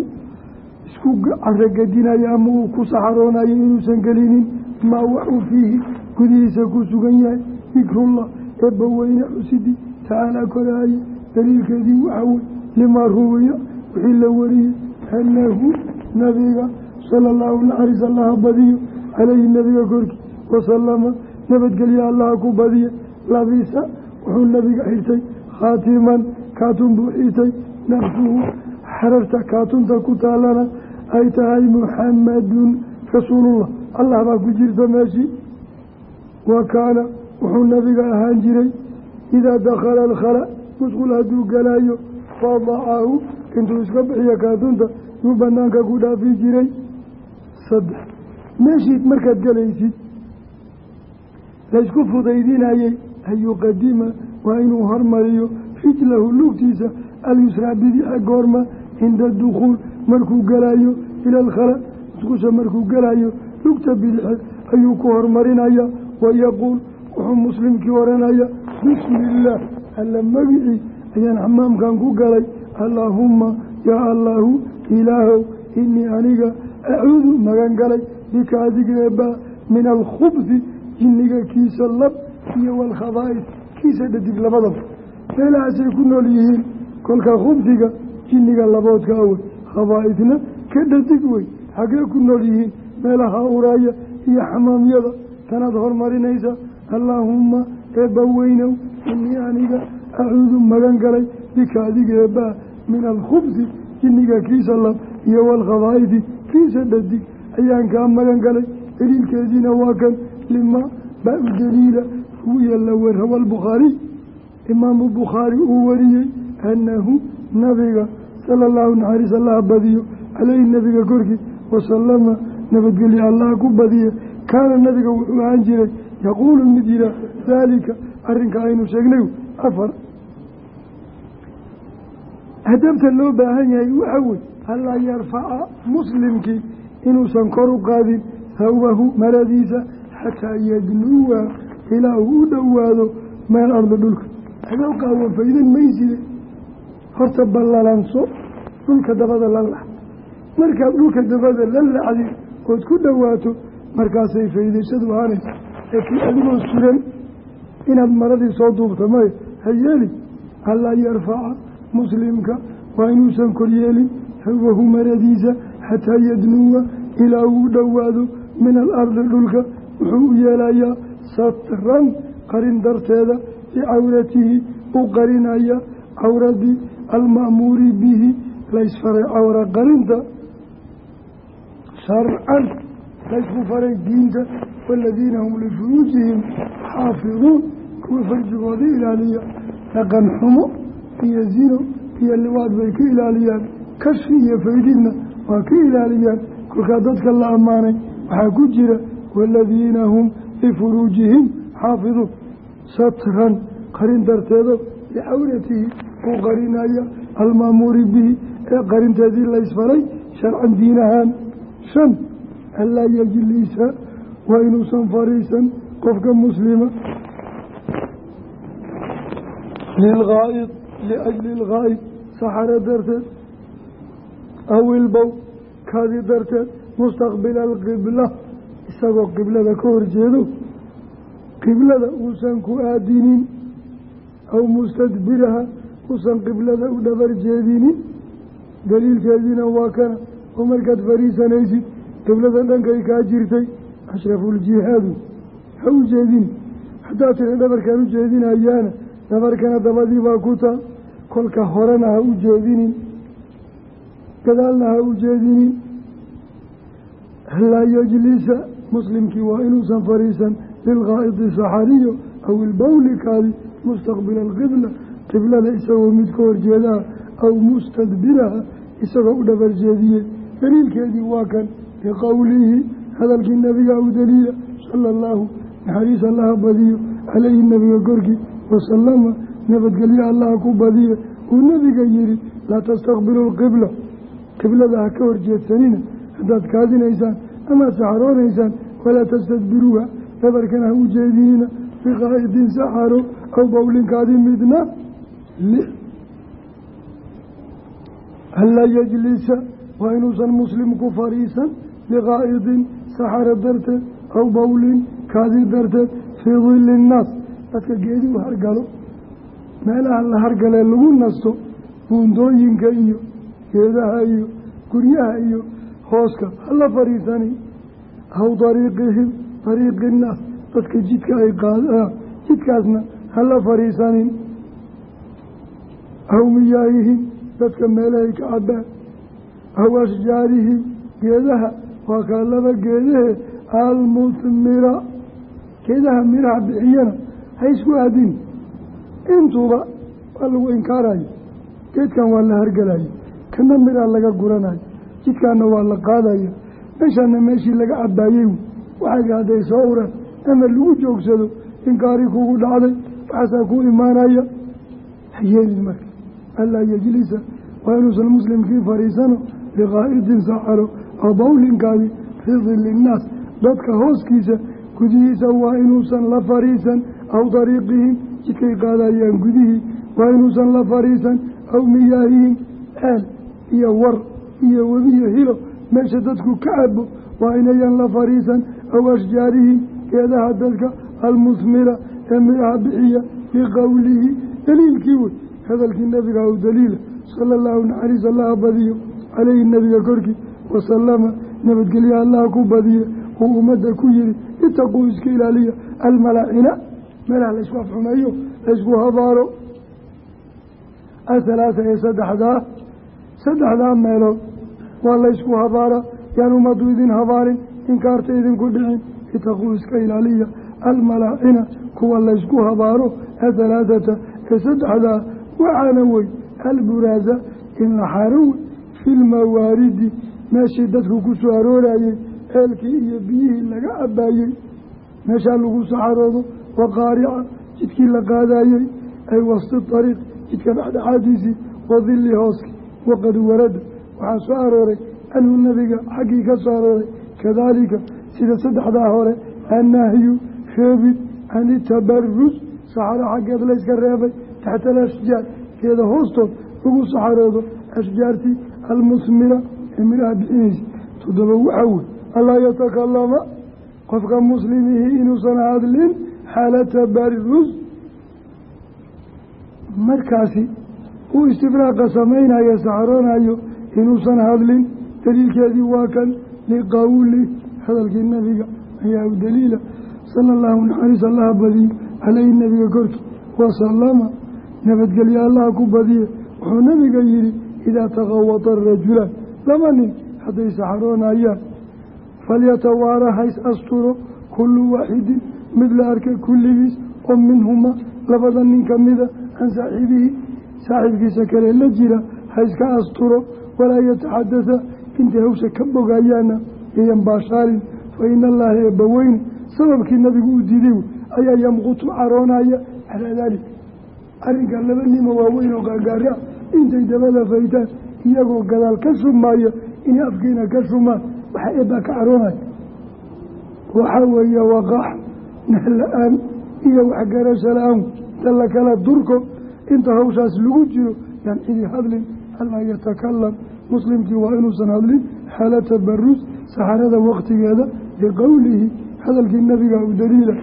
isku caragedinayo ama uu ku saxaroonayo inuusan gelinin maa wax uu fiihi gudihiisa ku sugan yahay. Dikrullah eebba weyne xusidi tacaalaa koraaye daliilkeedii waxaa wey limaa ruwiya wixii la wariyey annahu nabiga sala allahu naxariis allaha badiyo calayhi nabiga korkii wasalama nabadgelya allaha ku badiye labisa wuxuu nabiga xirtay khaatiman kaatun buu xirtay nafsuhu xararta kaatunta ku taalana ay tahay muxamadun rasuulullah. Allah baa ku jirta meeshii wa kaana wuxuu nabiga ahaan jiray idaa dakhala alkhala musqul hadduu galaayo fadacahu intuu iska bixiyo kaatunta yuu banaanka ku dhaafi jiray. Saddex meeshii markaad galaysid laysku fudaydinayey an yuqadima waa inuu hormariyo rijlahu lugtiisa alyusraa bidixa goorma cinda dukhuul markuu galayo ila alkhala musqusha markuu galayo lugta bidixe ayuu ku hormarinaya wayaquul wuxuu muslimkii oranaya bismi illaah alla magicii ayaan xamaamkan ku galay allaahumma yaa allaahu ilaahow inii aniga acuudu magan galay bika adiga eebaa min alkhubsi jinniga kiisa lab iyo walkhabaa'is kiisa dhadig labadaba meelahaasay ku nool yihiin kolka khubsiga jinniga laboodka awey khabaa'isna ka dhadig wey xaggee ku nool yihiin meelaha uraaya iyo xamaamyada tanaad hormarinaysa allaahumma eebba weynow inii aniga acuudu magan galay bika adiga eebbaa min alkhubsi jinniga kiisa lab iyo walkhabaa'isi kiisa dhadig. Ayaan kaa magan galay daliilkeediina waa kan. Lima baa u daliila ruwiya la imaamu bukhaari uu wariyey annahu nabiga sala allahu naxariis allaha badiyo caleyhi nabiga korkii wasalama nabadgelye allaha ku badiye kaana nabiga wuxuu ahaan jiray yaquulu mid yihaa daalika arrinka aynu sheegnay afar. Hadabta loo baahan yahay waxa wey allaa yarfaca muslimkii inuusan kor u qaadin hawbahu maradiisa xataa yadnuwa ilaa uu u dhowaado meel arda dhulka. Adoo qaawan faydan mayside horta ballalanso dhulka dabada la lax markaad dhulka dabada la ood ku dhowaato markaasay faydashadu ahaanaysa laakiin adigoo sugan inaad maradii soo duubta maya ha yeeli. Allaa yarfaca muslimka waa inuusan koryeelin hawahu maradiisa xataa yadnuwa ilaa uu dhowaado min alardi dhulka wuxuu u yeelayaa satran qarin darteeda licawratihi u qarinaya cawradii alma'muuri bihi laysfaray cawra qarinta sharcan laysku faray diinta waaladiina hum lifuruujihim xaafiduun kuwa farjigooda ilaaliya dhaqan xumo iyo zino iyo liwaad bay ka ilaaliyaan kashfi iyo faydidna waa ka ilaaliyaan kolkaa dadka la ammaanay waxaa ku jira waaladiina hum lifuruujihim xaafiduun satran qarin darteedo licawratihi uu qarinaya almaamuuri bihi ee qarinteedii laysfaray sharcan diin ahaan. Shan anlaa yajlisa waa inuusan fariisan qofka muslima. Lilgaa'id liajli ilgaa'id saxaro darteed aw ilbow kaadi darteed mustaqbila alqibla isagoo qiblada ka horjeedo qiblada uusan ku aadinin aw mustadbiraha uusan qiblada u dhabar jeedinin daliilkeediina waa kana oo markaad fariisanaysid qiblada dhankay kaa jirtay ashrafuljihaadu ha u jeedin. Haddaad tiri dhabarkaan u jeedinayaana dhabarkana dabadii baa ku taa kolka horena ha u jeedinin. Gadaalna ha u jeedinin. Laa yajlisa. Muslimkii waa inuusan fariisan. Lilgaa'idi saxariyo aw ilbowli kaadi mustaqbila alqibla qiblada isagoo mid ka horjeedaha aw mustadbiraha isagoo u dhabar jeediyey. Daliilkeedii waa kan biqowlihi hadalkii nabiga u daliila sala allahu naxariis allaha badiyo caleyhi nabiga korkii wasalama nabadgelyo allaha ku badiye uu nabiga yihi laa tastaqbilu lqibla qiblada ha ka horjeedsanina haddaad kaadinaysaan amaad saxaroonaysaan walaa tastadbiruuha. Dhabarkana ha u jeedinina biqaa'idin saxaro aw bowlinkaadi midna anlaa yajlisa waa inuusan muslim ku fariisan liqaa'idin saxaro darteed aw bowlin kaadi darteed fii dilli innaas dadka geedi u hargalo meelaha la hargalee lagu nasto buundooyinka iyo geedaha iyo guryaha iyo hooska hala fariisani aw dariiqihim dariiqi innaas dadka jidka ay qaadaan jidkaasna hala fariisanin aw miyaahihim dadka meelahay ka cabaan aw ashjaarihim geedaha waa kaa laba geedahe almuthmira geedaha miraha bixiyana ha isku aadin. Intuuba waa lagu inkaarayo geedkan waa la hargalayo kana miraa laga guranayo jidkaana waa la qaadayo meeshaana meeshii laga cabaayey waxayga hadday soo uraan ama lagu joogsado inkaari kugu dhacday waxaasaa ku imaanaya anlaa yajlisa waa inuusan muslimkii fariisano liqaa'idin saxaro aw bowlinkaadi fii dilli innaas dadka hooskiisa gudihiisa waa inuusan la fariisan aw dariiqihim jidkay qaadayaan gudihii waa inuusan la fariisan aw miyaahihim ceel iyo war iyo webiyo hilo meesha dadku ka cabo waa inayan la fariisan aw ashjaarihim geedaha dadka almusmira ee midhaha bixiya biqowlihi daliilkii wey hadalkii nabiga u daliila sala allahu naxariis allaha badiyo caleyhi nabiga korkii wasalama nabadgelya allaha ku badiye uu ummadda ku yihi itaquu iska ilaaliya almalaacina meelaha laysku afxumeeyo laysku habaaro. Athalaatha ee saddexdaa saddexdaa meelood waa laysku habaara yaan ummaddu idin habaarin inkaarta idinku dhicin. Itaquu iska ilaaliya almalaacina kuwa laysku habaaro. Athalaatata ee saddexdaa waxaana wey alburaasa in la xaro wey fi lmawaaridi meeshii dadku ku soo aroorayey ceelkii iyo biyihii laga cabaayey meeshaa lagu saxaroodo waqaarica jidkii la qaadayey ay wasti ariiq jidka dhexdhexaadiisii wadilli hooski waqad warada waxaa soo arooray anhu nabiga xaggii ka soo arooray kadaalika sida saddexdaa hore annahyu reebid can itabarus saxaro xaggeed layska reebay taxta alashjaar geeda hoostood lagu saxaroodo ashjaartii almusmira ee midhaha bixinaysa toddoba waxaa wey allaa yatakalama qofka muslimihii inuusan hadlin xaalata barus markaasi uu istifraaqa samaynayo saxroonayo inuusan hadlin daliilkeedii waa kan liqowli hadalkii nabiga ayaa u daliila sala allahu naxariis allaha badiyo caleyhi nabiga korkii wasalama nabadgelyo allaha ku badiye. Wuxuu nabiga yihi idaa taqawata rajulaan laba nin hadday saxroonayaan falyatawaara hays asturo kullu waaxidin mid la arka kulligiis oo minhuma labada nin kamida can saaxiibihi saaxiibkiisa kale la jira hayska asturo walaa yataxadasa intay hawsha ka bogayaana yayan baashaalin fa ina allaha eebbaweyne sababkii nabigu u diiday ayaa yamqutu caroonaya calaa daalik arrinka laba nimo waaweyn oo gaagaari intay dabada faytaan iyagoo gadaal ka submaya inay afkiina ka shumaan waxa eebbaa ka caroonaya waxaa weeye waqaax nahla-aan iyo waxgarasho la'aan inta la kala durko inta hawshaas lagu jiro yaan cidi hadlin allaa yatakalam muslimkii waa inuusan hadlin xaala tabarus saxarada waqtigeeda biqowlihi hadalkii nabiga u daliila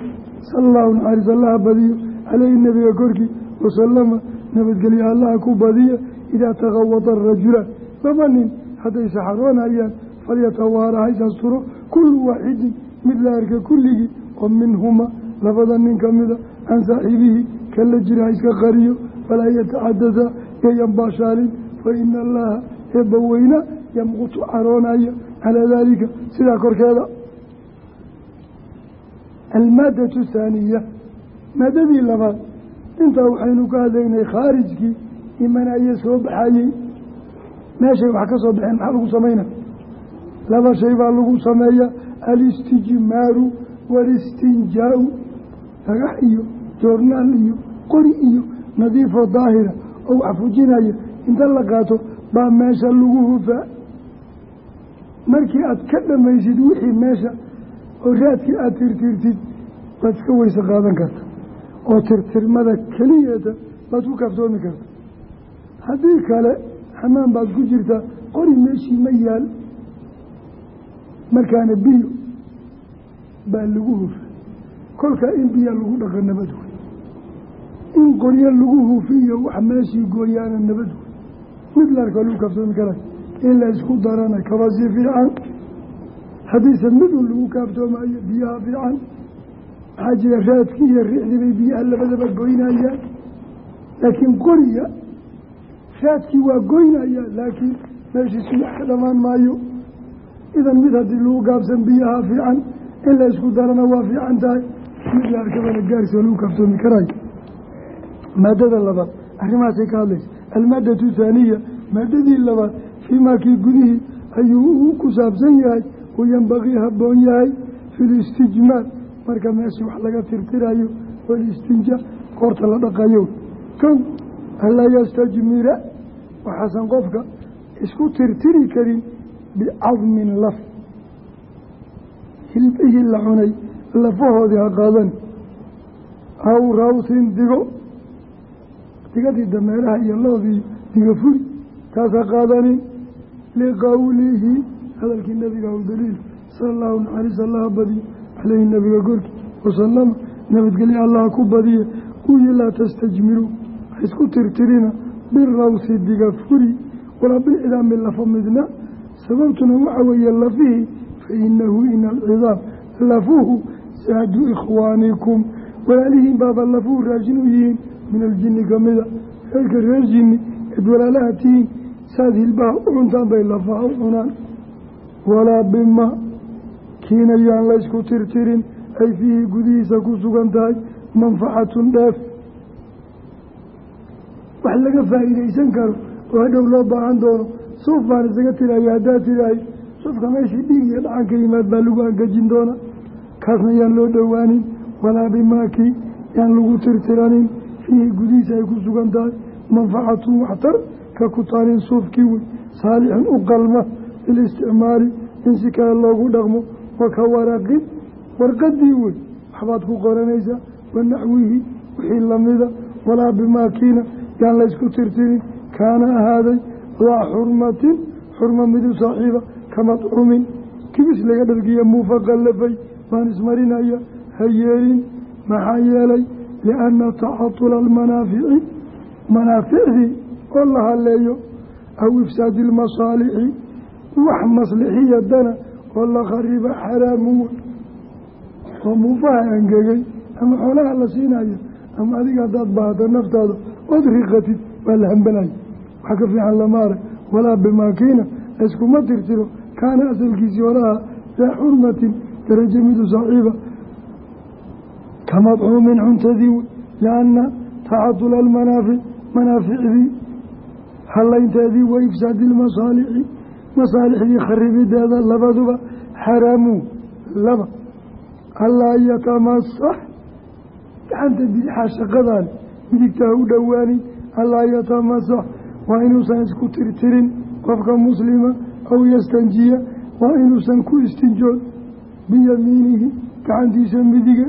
sala naxariis allaha badiyo caleyhi nabiga korkii wasalama nabadgelyo allaha ku badiya idaa takawada rajulaan laba nin hadday saxaroonayaan falyatawaara haysasturo kullu waaxidin mid la arka kulligii oo minhuma labada nin ka mida can saaxiibihi kan la jira ha iska qariyo falaa yatacadada yayan baashaalin fa ina allaha eebba weyna yamqutu caroonaya calaa daalika sidaa korkeeda. Almaadatu thaaniya maadadii labaad intaa waxaynu ka hadlaynay khaarijkii imanaya soo baxayey meeshay wax ka soo baxeen maxaa lagu samayna laba shay baa lagu sameeya alistijmaaru walistinjaa-u dhagax iyo joornaal iyo qori iyo nadiifoo daahira oo wax fujinaya. Inta la qaato baa meesha lagu hufaa markii aad ka dhamaysid wixii meesha oo raadkii aada tirtirtid baad iska weyse qaadan karta oo tirtirmada keliyeeta baad ku kaaftoomi karta. Haddii kale xamaan baad ku jirtaa qori meeshii ma yaal. Markaana biyo baa lagu hufa kolkaa in biya lagu dhaqa nabad wey in qoryo lagu hufiyo wax meeshii gooyaana nabad wey mid laarka lagu kaaftoomi karay in la isku darana kaba si fiican. Haddiise midun lagu kaaftoomayo biyaha fiican maxaa jira raadkii iyo riixdii bay biyaha labadaba goynayaan laakiin qoriga raadkii waa goynaya laakiin meeshiisu wax ka dhamaan maayo. Idan mid haddii lagu gaabsan biyaha fiican in la isku darana waa fiican tahay. Mid la arkabana gaarsi oo lagu kaaftoomi karayo maadada labaad arrimahaasay ka hadlaysa. Almaadatu thaaniya maadadii labaad fii maakii gudihii ayuu ku saabsan yahay uu yambaqii habboon yahay fi listijmaal marka meeshii wax laga tirtirayo walistinjaa koorta la dhaqayo. Kow anlaa yastajmira. Waxaasan qofka isku tirtiri karin bicadmin laf. Hilbihii la cunay lafahoodii ha qaadan. Aw rawtin digo. Digadii dameeraha iyo loodii diga furi taas ha qaadanin liqowlihi hadalkii nabiga u daliil sala allahu naxariis allaha badiyo caleyhi nabiga korkii wasalama nabadgelyo allaha ku badiye uyi laa tastajmiruu ha isku tirtirina birawsi diga furi walaa bilcidaami lafa midna. Sababtuna waxa weeye lafihii fa inahu ina alcidaam lafuhu saadu ikhwaanikum. Walaalihiin baaba lafuhu raashin u yihiin min aljinni kamida reerka reer jinni eed walaalaha tihiin saad hilbaha u cuntaan bay lafaha u cunaan. Walaa bima kiina yaan laysku tirtirin ay fiihi gudihiisa ku sugan tahay manfacatun dheef. Wax laga faa'iidaysan karo oo hadhow loo baahan doono suuf baan isaga tiraayo haddaad tiraayo suufka meeshii dhiig iyo dhacan ka yimaad baa lagu angejin doonaa kaasna yaan loo dhowaanin walaa bimaakii yaan lagu tirtiranin fiihi gudihiisa ay ku sugan tahay manfacatun waxtar ka kutaanin suufkii wey saalixun u qalma bilisticmaali in si kale loogu dhaqmo wa ka waraqin warqadii wey waxbaad ku qoranaysaa wanaxwihi wixii lamida walaa bimaakiina yaan laysku tirtirin. Kaana ahaaday daa xurmatin xurma midu saaxiiba ka madcuumin. Kibis laga dhargiya muufaqallafay baan ismarinaya ha yeelin. Maxaa yeelay lianna tacatula almanaafici manaaficdii oo la haleeyo aw ifsaadi ilmasaalixi wax maslixiyadana oo la khariba xaraamu wey oo muufaha angegay ama xoolaha la siinayo ama adiga haddaad baahato naftaada ood riqatid waa la hambalaya wax ka fiican lama arag walaa bimaakiina layskuma tirtiro kaana asalkiisii horaha daa xurmatin darajo midu saaxiiba ka madcuumin cuntadii lianna tacadula almanaafic manaaficdii hallaynteedii wa ifsaadi ilmasaalixi masaalixdii kharibideeda labaduba xaraamu laba. Allaa yatamasax gacanta bidixaa shaqadan midigta ha u dhowaanin. Allaa yatamasax waa inuusan isku tirtirin qofka muslima aw yastanjiya. Waa inuusan ku istinjoon biyamiinihi gacantiisa midige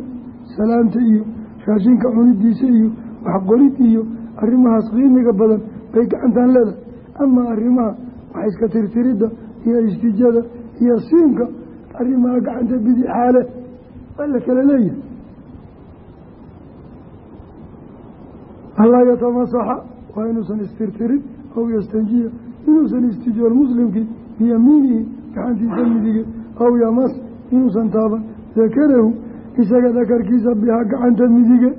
salaanta iyo raashinka cunidiisa iyo waxqorid iyo arrimahaas qiimiga badan bay gacantan leedahay. Amaa arrimaha wax iska tirtiridda iyo istijada iyo siinka arrimaha gacanta bidix xaale waa la kala leeyahay. Allaa yatamasaxa waa inuusan istirtirin aw yastanjiya inuusan istijoon muslimkii biyamiinihi gacantiisa midige aw yamas inuusan taaban. Dakarahu isaga dakarkiisa bihaa gacanta midige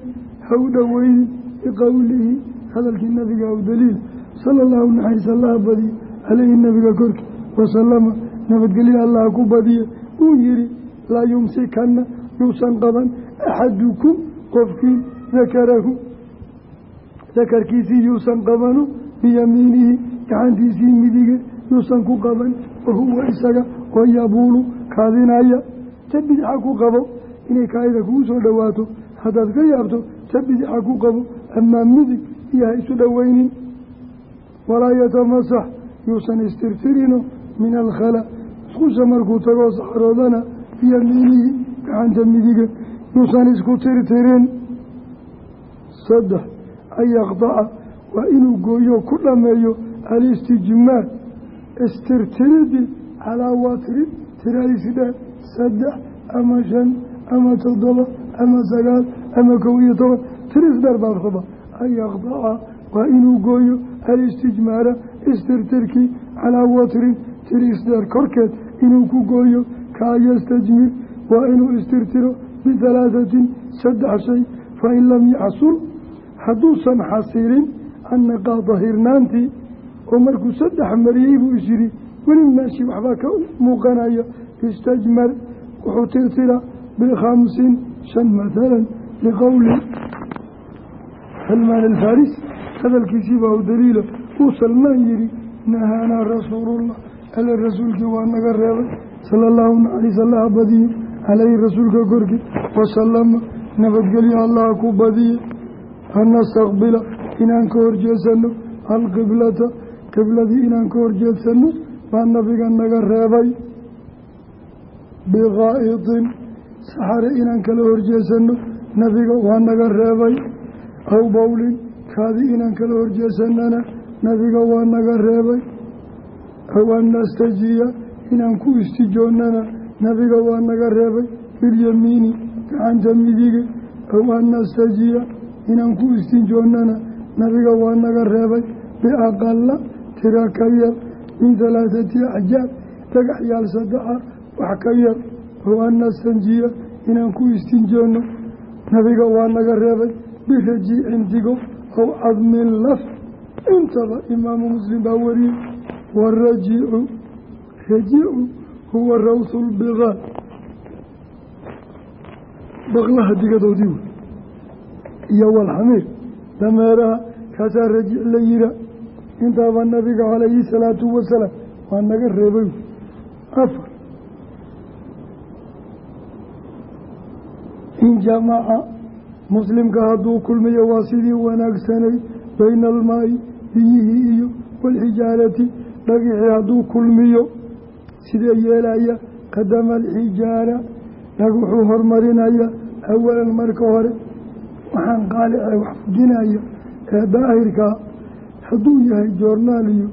u dhoweynin biqowlihi hadalkii nabiga aw daliil. Sala allahu naxariis allaha badiye caleyhi nabiga korkii wasalama nabadgelya allaha ku badiye. Uu yihi laa yumsikana yuusan qaban axadukum qofkii dakarahu dakarkiisii yuusan qabano biyamiinihi gacantiisii midige yuusan ku qaban wahuwa isaga oo yabuulu kaadinaya. Ta bidxa ku qabo inay kaayada kugu soo dhowaato haddaad ka yaabto ta bidxa ku qabo amaa midig iyo ha isu dhoweynin walaa yatamasax yuusan istirtirino min alkhala. Iskusha markuu tagoo saxroodana biyamiinihi gacanta midige yuusan isku tirtirin. Saddex an yaqdaca waa inuu gooyo ku dhameeyo alistijmaar istirtiridii calaa watrin tiraisdheer saddex ama shan ama toddoba ama sagaal ama kow iyo toban. Tirisdheer baa raba an yaqdaca waa inuu gooyo alistijmaara istirtirkii calaa watrin tirisdheer korkeed inuu ku gooyo kaa yastajmir waa inuu istirtiro bihalaahatin saddex shay fain lam yaxsul hadduusan xasilin annaqaa dahirnaantii oo markuu saddex mariyey buu is yidhi weli meeshii waxbaa ka muuqanaya istajmar wuxuu tirtira bikhamsin shan mathalan liqowli salmaan alfaris hadalkiisii u daliila uu salmaan yihi nahaanaa rasuulullah alle rasuulkii waa naga reebay sala allahu naxariis allaha badiye caleyhi rasuulka korkii wasalama nabadgelyo allaha ku badiye an nastaqbila inaan ka horjeedsano alqiblata qibladii inaan ka horjeedsano baa nabiga naga reebay biqaa'itin saxare inaan kala horjeedsano nabiga waa naga reebay aw bowlin kaadi inaan kala horjeedsanana nabiga waa naga reebay nastajiya inaan ku istijoonnana nabiga waa naga reebay bilyamiini gacanta midige nastajiya inaan ku istinjoonnana nabiga waa naga reebay biaqala tira ka yar min halaathati axjaab dhagax yaal saddexa wax ka yar. Nastanjiya inaan ku istinjoonno nabiga waa naga reebay birajiicin digo aw cadmin laf intaba imaamu muslim baa wariyey warajiicu rajiicu huwa rawsu lbiqaal baqlaha digadoodii wey iyo walxamiir dameeraha kaasaa rajiic la yira. Intaaba nabiga calayhi salaatu wasalaam waa naga reebay. Afar. In jamaca muslimka hadduu kulmiyo waa sidii wanaagsanay bayna almaa'i biyihii iyo waalxijaarati dhagixii hadduu kulmiyo sidee yeelaya qadama alxijaara dhagaxuu hormarinaya awalan marka hore. Waxaan qaalice wax fujinaya ee daahirkaa hadduu yahay joornaal iyo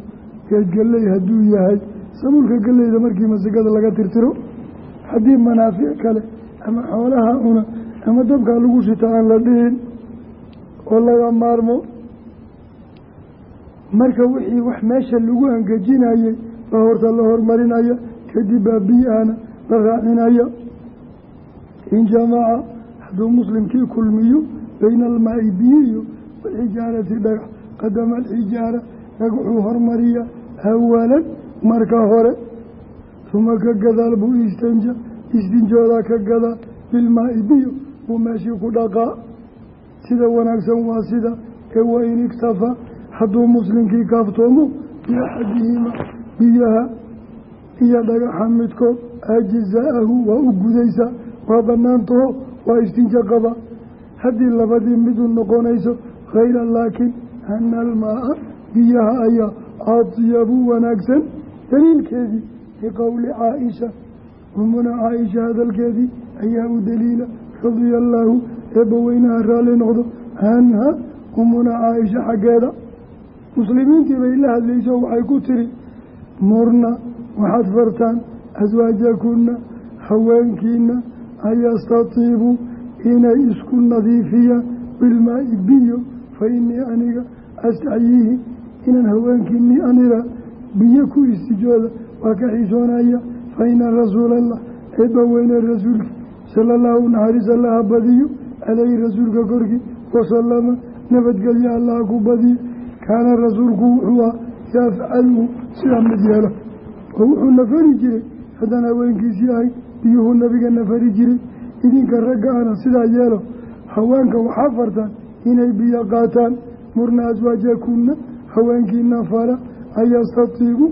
geedgalley hadduu yahay sabuulka galleyda markii masigada laga tirtiro. Haddii manaafic kale ama xoolaha cuna ama dabkaa lagu shita aan la dhihin oo laga maarmo marka wixii wax meesha lagu angejinayay baa horta la hormarinaya kadib baa biyahana la raacinaya in jamaca hadduu muslimkii kulmiyo bayna almaai biyiyo walxijaarati dhagax. Qadama alxijaara dhagaxuu hormariya awalan marka hore. Uma ka gadaal buu istanja istinjoodaa ka gadaal bilmaai biyo buu meeshii ku dhaqaa sida wanaagsan waa sida ee wain iktafaa hadduu muslimkii kaaftoomo biaxadihima biyaha iyo dhagaxa midkood ajzaahu waa u gudaysaa waa banaantaho waa istinjo qaba. Haddii labadii midu noqonayso khayra laakiin ana almaaa biyaha ayaa adyabu wanaagsan. Daliilkeedii liqowli caaisha umuna caaisha hadalkeedii ayaa u daliila radia allaahu eebbaweynaha raalli noqdo. Canha umuna caaisha xaggeeda muslimiintii bay la hadlayso waxay ku tiri murna waxaad fartaan aswaajakunna haweenkiina an yastatiibuu inay isku nadiifiyaan bilmaa'i biyo fa innii aniga astacyiihi inaan haweenkiinii anira biyo ku istijooda waa ka xiisoonaya fa ina rasuulallah eebba weyne rasuulkii sala allahu naxariis allaha badiyo caleyhi rasuulka korkii wasalama nabadgelyo allaha ku badiyo kaana rasuulku wuxuu yafcalu sidaa mid yeelo oo wuxuu nafari jiray haddaan haweenkiisii ahay biyuhuu nabiga nafari jiray idinka ragga ana sidaa yeelo haweenka waxaa fartaan inay biyo qaataan murna aswaajakunna haweenkiina fara an yastatiibu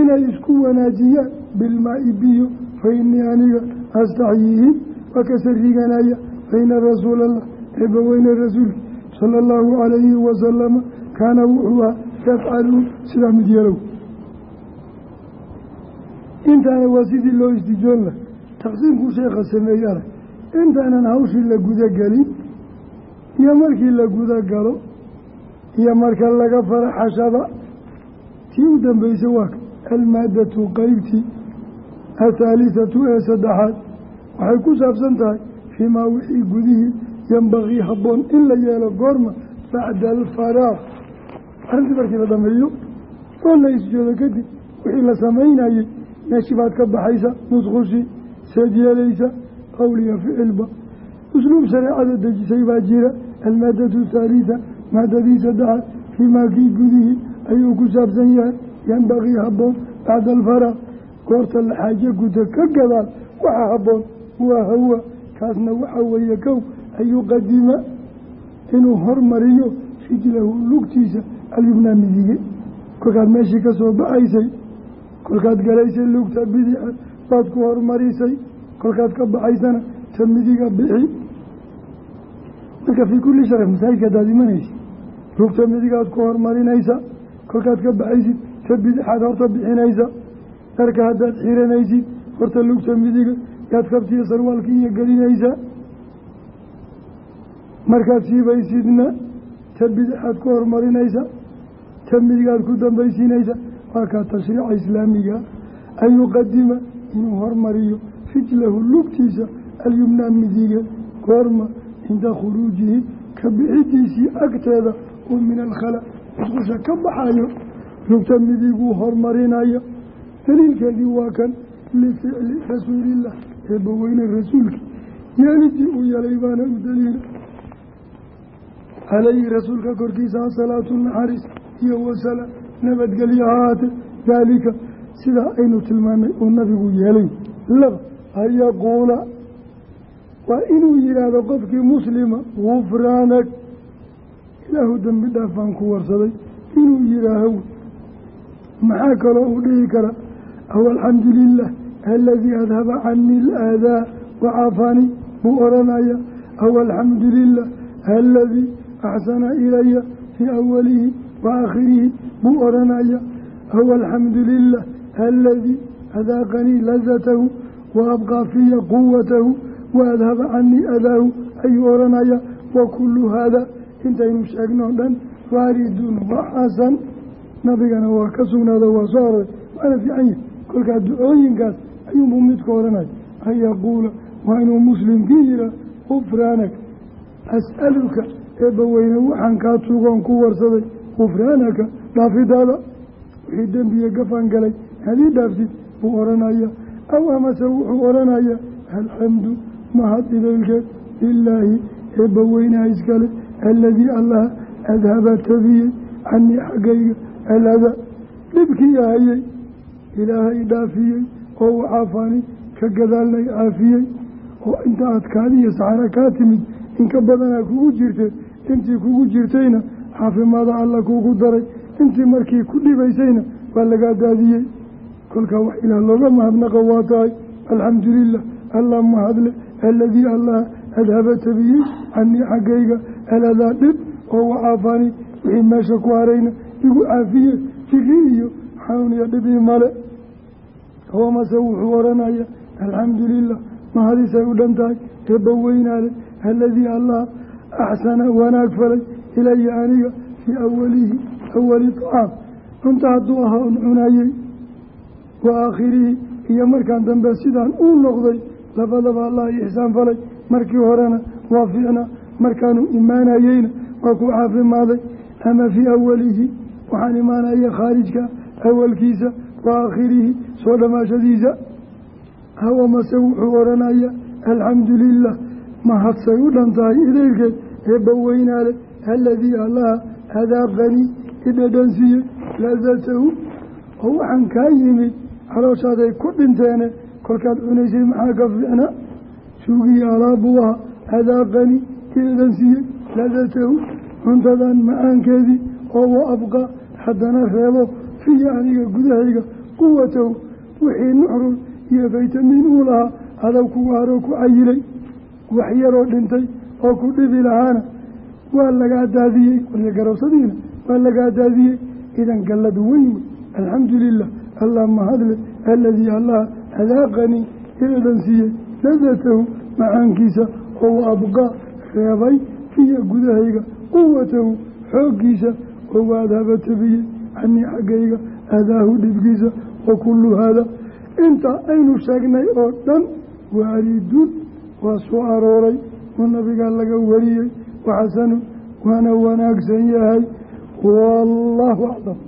inay isku wanaajiyaan bilmaa'i biyo fa innii aniga astaxyiihim waa ka sariganaya fa ina rasuula allah eebbaweyne rasuulki sala allahu calayhi wasalama kaana wuxuu ah yafcalu sidaa mid yeelow. Intaana waa sidii loo istijoon lah taqsiimkuu sheekha sameeye arag intaanan hawshii la gudagelin iyo markii la gudagalo iyo marka laga faraxashaba tii u dambeysay waa almaadatu qeybtii athaalisatu ee saddexaad. Waxay ku saabsan tahay fii maa wixii gudihii yembaqii habboon in la yeelo goorma bacda alfaraaq. Arrintii markii la dhameeyo oo la isjoodo kadib wixii la samaynayey meeshii baad ka baxaysa musqushi seed yeelaysa qowliya ficilba. Usluub shareecada dejisay baa jira almaadatu thaalitha maadadii saddexaad fii maa kii gudihii ayuu ku saabsan yahay yembaqii habboon bacda alfaraaq. Goorta la xaaje guda ka gadaal waxa habboon waa hawa kaasna waxa weeye kow an yuqadima inuu hormariyo rijlahu lugtiisa alyubnaa midige kolkaad meeshii ka soo baxaysay kolkaad galaysay lugta bidixa baad ku hormarisay kolkaad ka baxaysana ta midiga bixi. Marka fii kulli sharaf masaajidka hadaad imanaysid lugta midigaad ku hormarinaysa kolkaad ka baxaysid ta bidixaad horta bixinaysa dharka haddaad xiranaysid horta lugta midiga yaad kabtiyo sarwaalka iyo gelinaysa markaad siibaysidna ta bidixaad ku hormarinaysa ta midigaad ku dambaysiinaysa waa tashriica islaamiga an yuqadima inuu hormariyo rijlahu lugtiisa alyumnaa midige goorma cinda khuruujihi ka bixidiisii agteeda oo min alkhala musqusha ka baxayo lugta midiguu hormarinaya daliilkeedii waa kan lificli rasuulillah eebbaweyne rasuulkii yeelidii uu yeelay baana u daliila calayhi rasuulka korkiisa asalaatu naxariis iyo wasalaam nabadgelyo hahaate daalika sidaa aynu tilmaanay uu nabigu yeelay laba an yaquula waa inuu yidhaahdo qofkii muslima gufraanak ilaahu dembi dhaafaan ku warsaday inuu yidhaaho maxaa kaloo uu dhihi kara aw alxamdu lilah aladii adhaba cani alaadaa wacafani buu odhanaya aw alxamdu lilah axsana ilaya fii awalihi wa aakhirihi buu odhanaya aw alxamdu lilah aladii adaaqanii lazatahu wa abqaa fiya quwatahu wa adhaba canii adaahu ayuu odhanaya wa kullu haada intaynu sheegnoo dhan waaridun wa xasan nabigana waa ka sugnaado waa soo aroray waana fiican yahi kolkaa ducooyinkaas ayuunbuu midka odhanaya an waa inuu muslimkii yihaa gufraanak eebbaweyne waxaan kaa tuugoon ku warsaday gufraanaka dhaafidaada wixii dembiya gafaan galay haddii dhaaftid buu odhanaya aw amase wuxuu odhanaya alxamdu mahad idaylkeed lilaahi eebbaweynaha iskale aladii allaha adhaba tabiyey canii xaggayga alada dhibkii ahayey ilaahay dhaafiyey oo u caafani ka gadaalnay caafiyey. Oo inta adkaadiyo saxara kaa timid inka badanaa kugu jirtee intii kugu jirtayna caafimaada alla kugu daray. Intii markii ku dhibaysayna waa lagaa daadiyey. Kolkaa wax ilaah looga mahadnaqa waa tahay. Alxamdu lilah allah mahadle aladii allah adhaba tabiyey canii xaggayga. Aladaa dhib oo wacaafani wixii meesha ku harayna. Igu caafiye jiri iyo xanuun iyo dhibii male. Hawamase wuxuu odhanaya alxamdu lilah mahadisay u dhan tahay eebba weynaale aladii allah axsana wanaag falay ilaya aniga fii awalihi awali tacaam cunta hadduu ahaa un cunayey wa aakhirihi iyo markaan dambe sidaan uu noqday labadaba allah ixsaan falay markii horena waa fiicnaa markaanu imaanayeyna waa ku caafimaaday ama fii awalihi waxaan imaanaya khaarijka awalkiisa wa aakhirihi soo dhammaashadiisa hawamase wuxuu odhanaya alxamdu mahadsay u dhan tahay idaylkeed eebba weynaale aladii allaha adaaqanii idhadhansiiyey laadatahu oo waxaan kaa yimid calooshaaday ku dhinteene kolkaad cunaysay maxaa ka fiicna suugii alaabbuu ahaa adaaqanii idhadhansiiyey laadatahu cuntadan macaankeedii oo wa abqa haddana reebo fiya aniga gudahayga quwatahu wixii nuxrun iyo faytamiin uu lahaa adag kugu haroo ku cayilay wax yaroo dhintay oo ku dhibi lahaana waa lagaa daadiyey. Warya garabsadiina waa lagaa daadiyey. Idan gallad weyn wey alxamdu lilah allah mahadle aladii allah adaaqanii idadhan siiyey ladatahu macaankiisa oo abqaa reebay fiya gudahayga quwatahu xooggiisa oo waadhaba tabiyey canii xaggayga adaahu dhibkiisa wa kullu haada inta aynu sheegnay oo dhan waaridun waa soo arooray oo nabigaa laga wariyey waxasanu waana wanaagsan yahay. Wallaahu aclam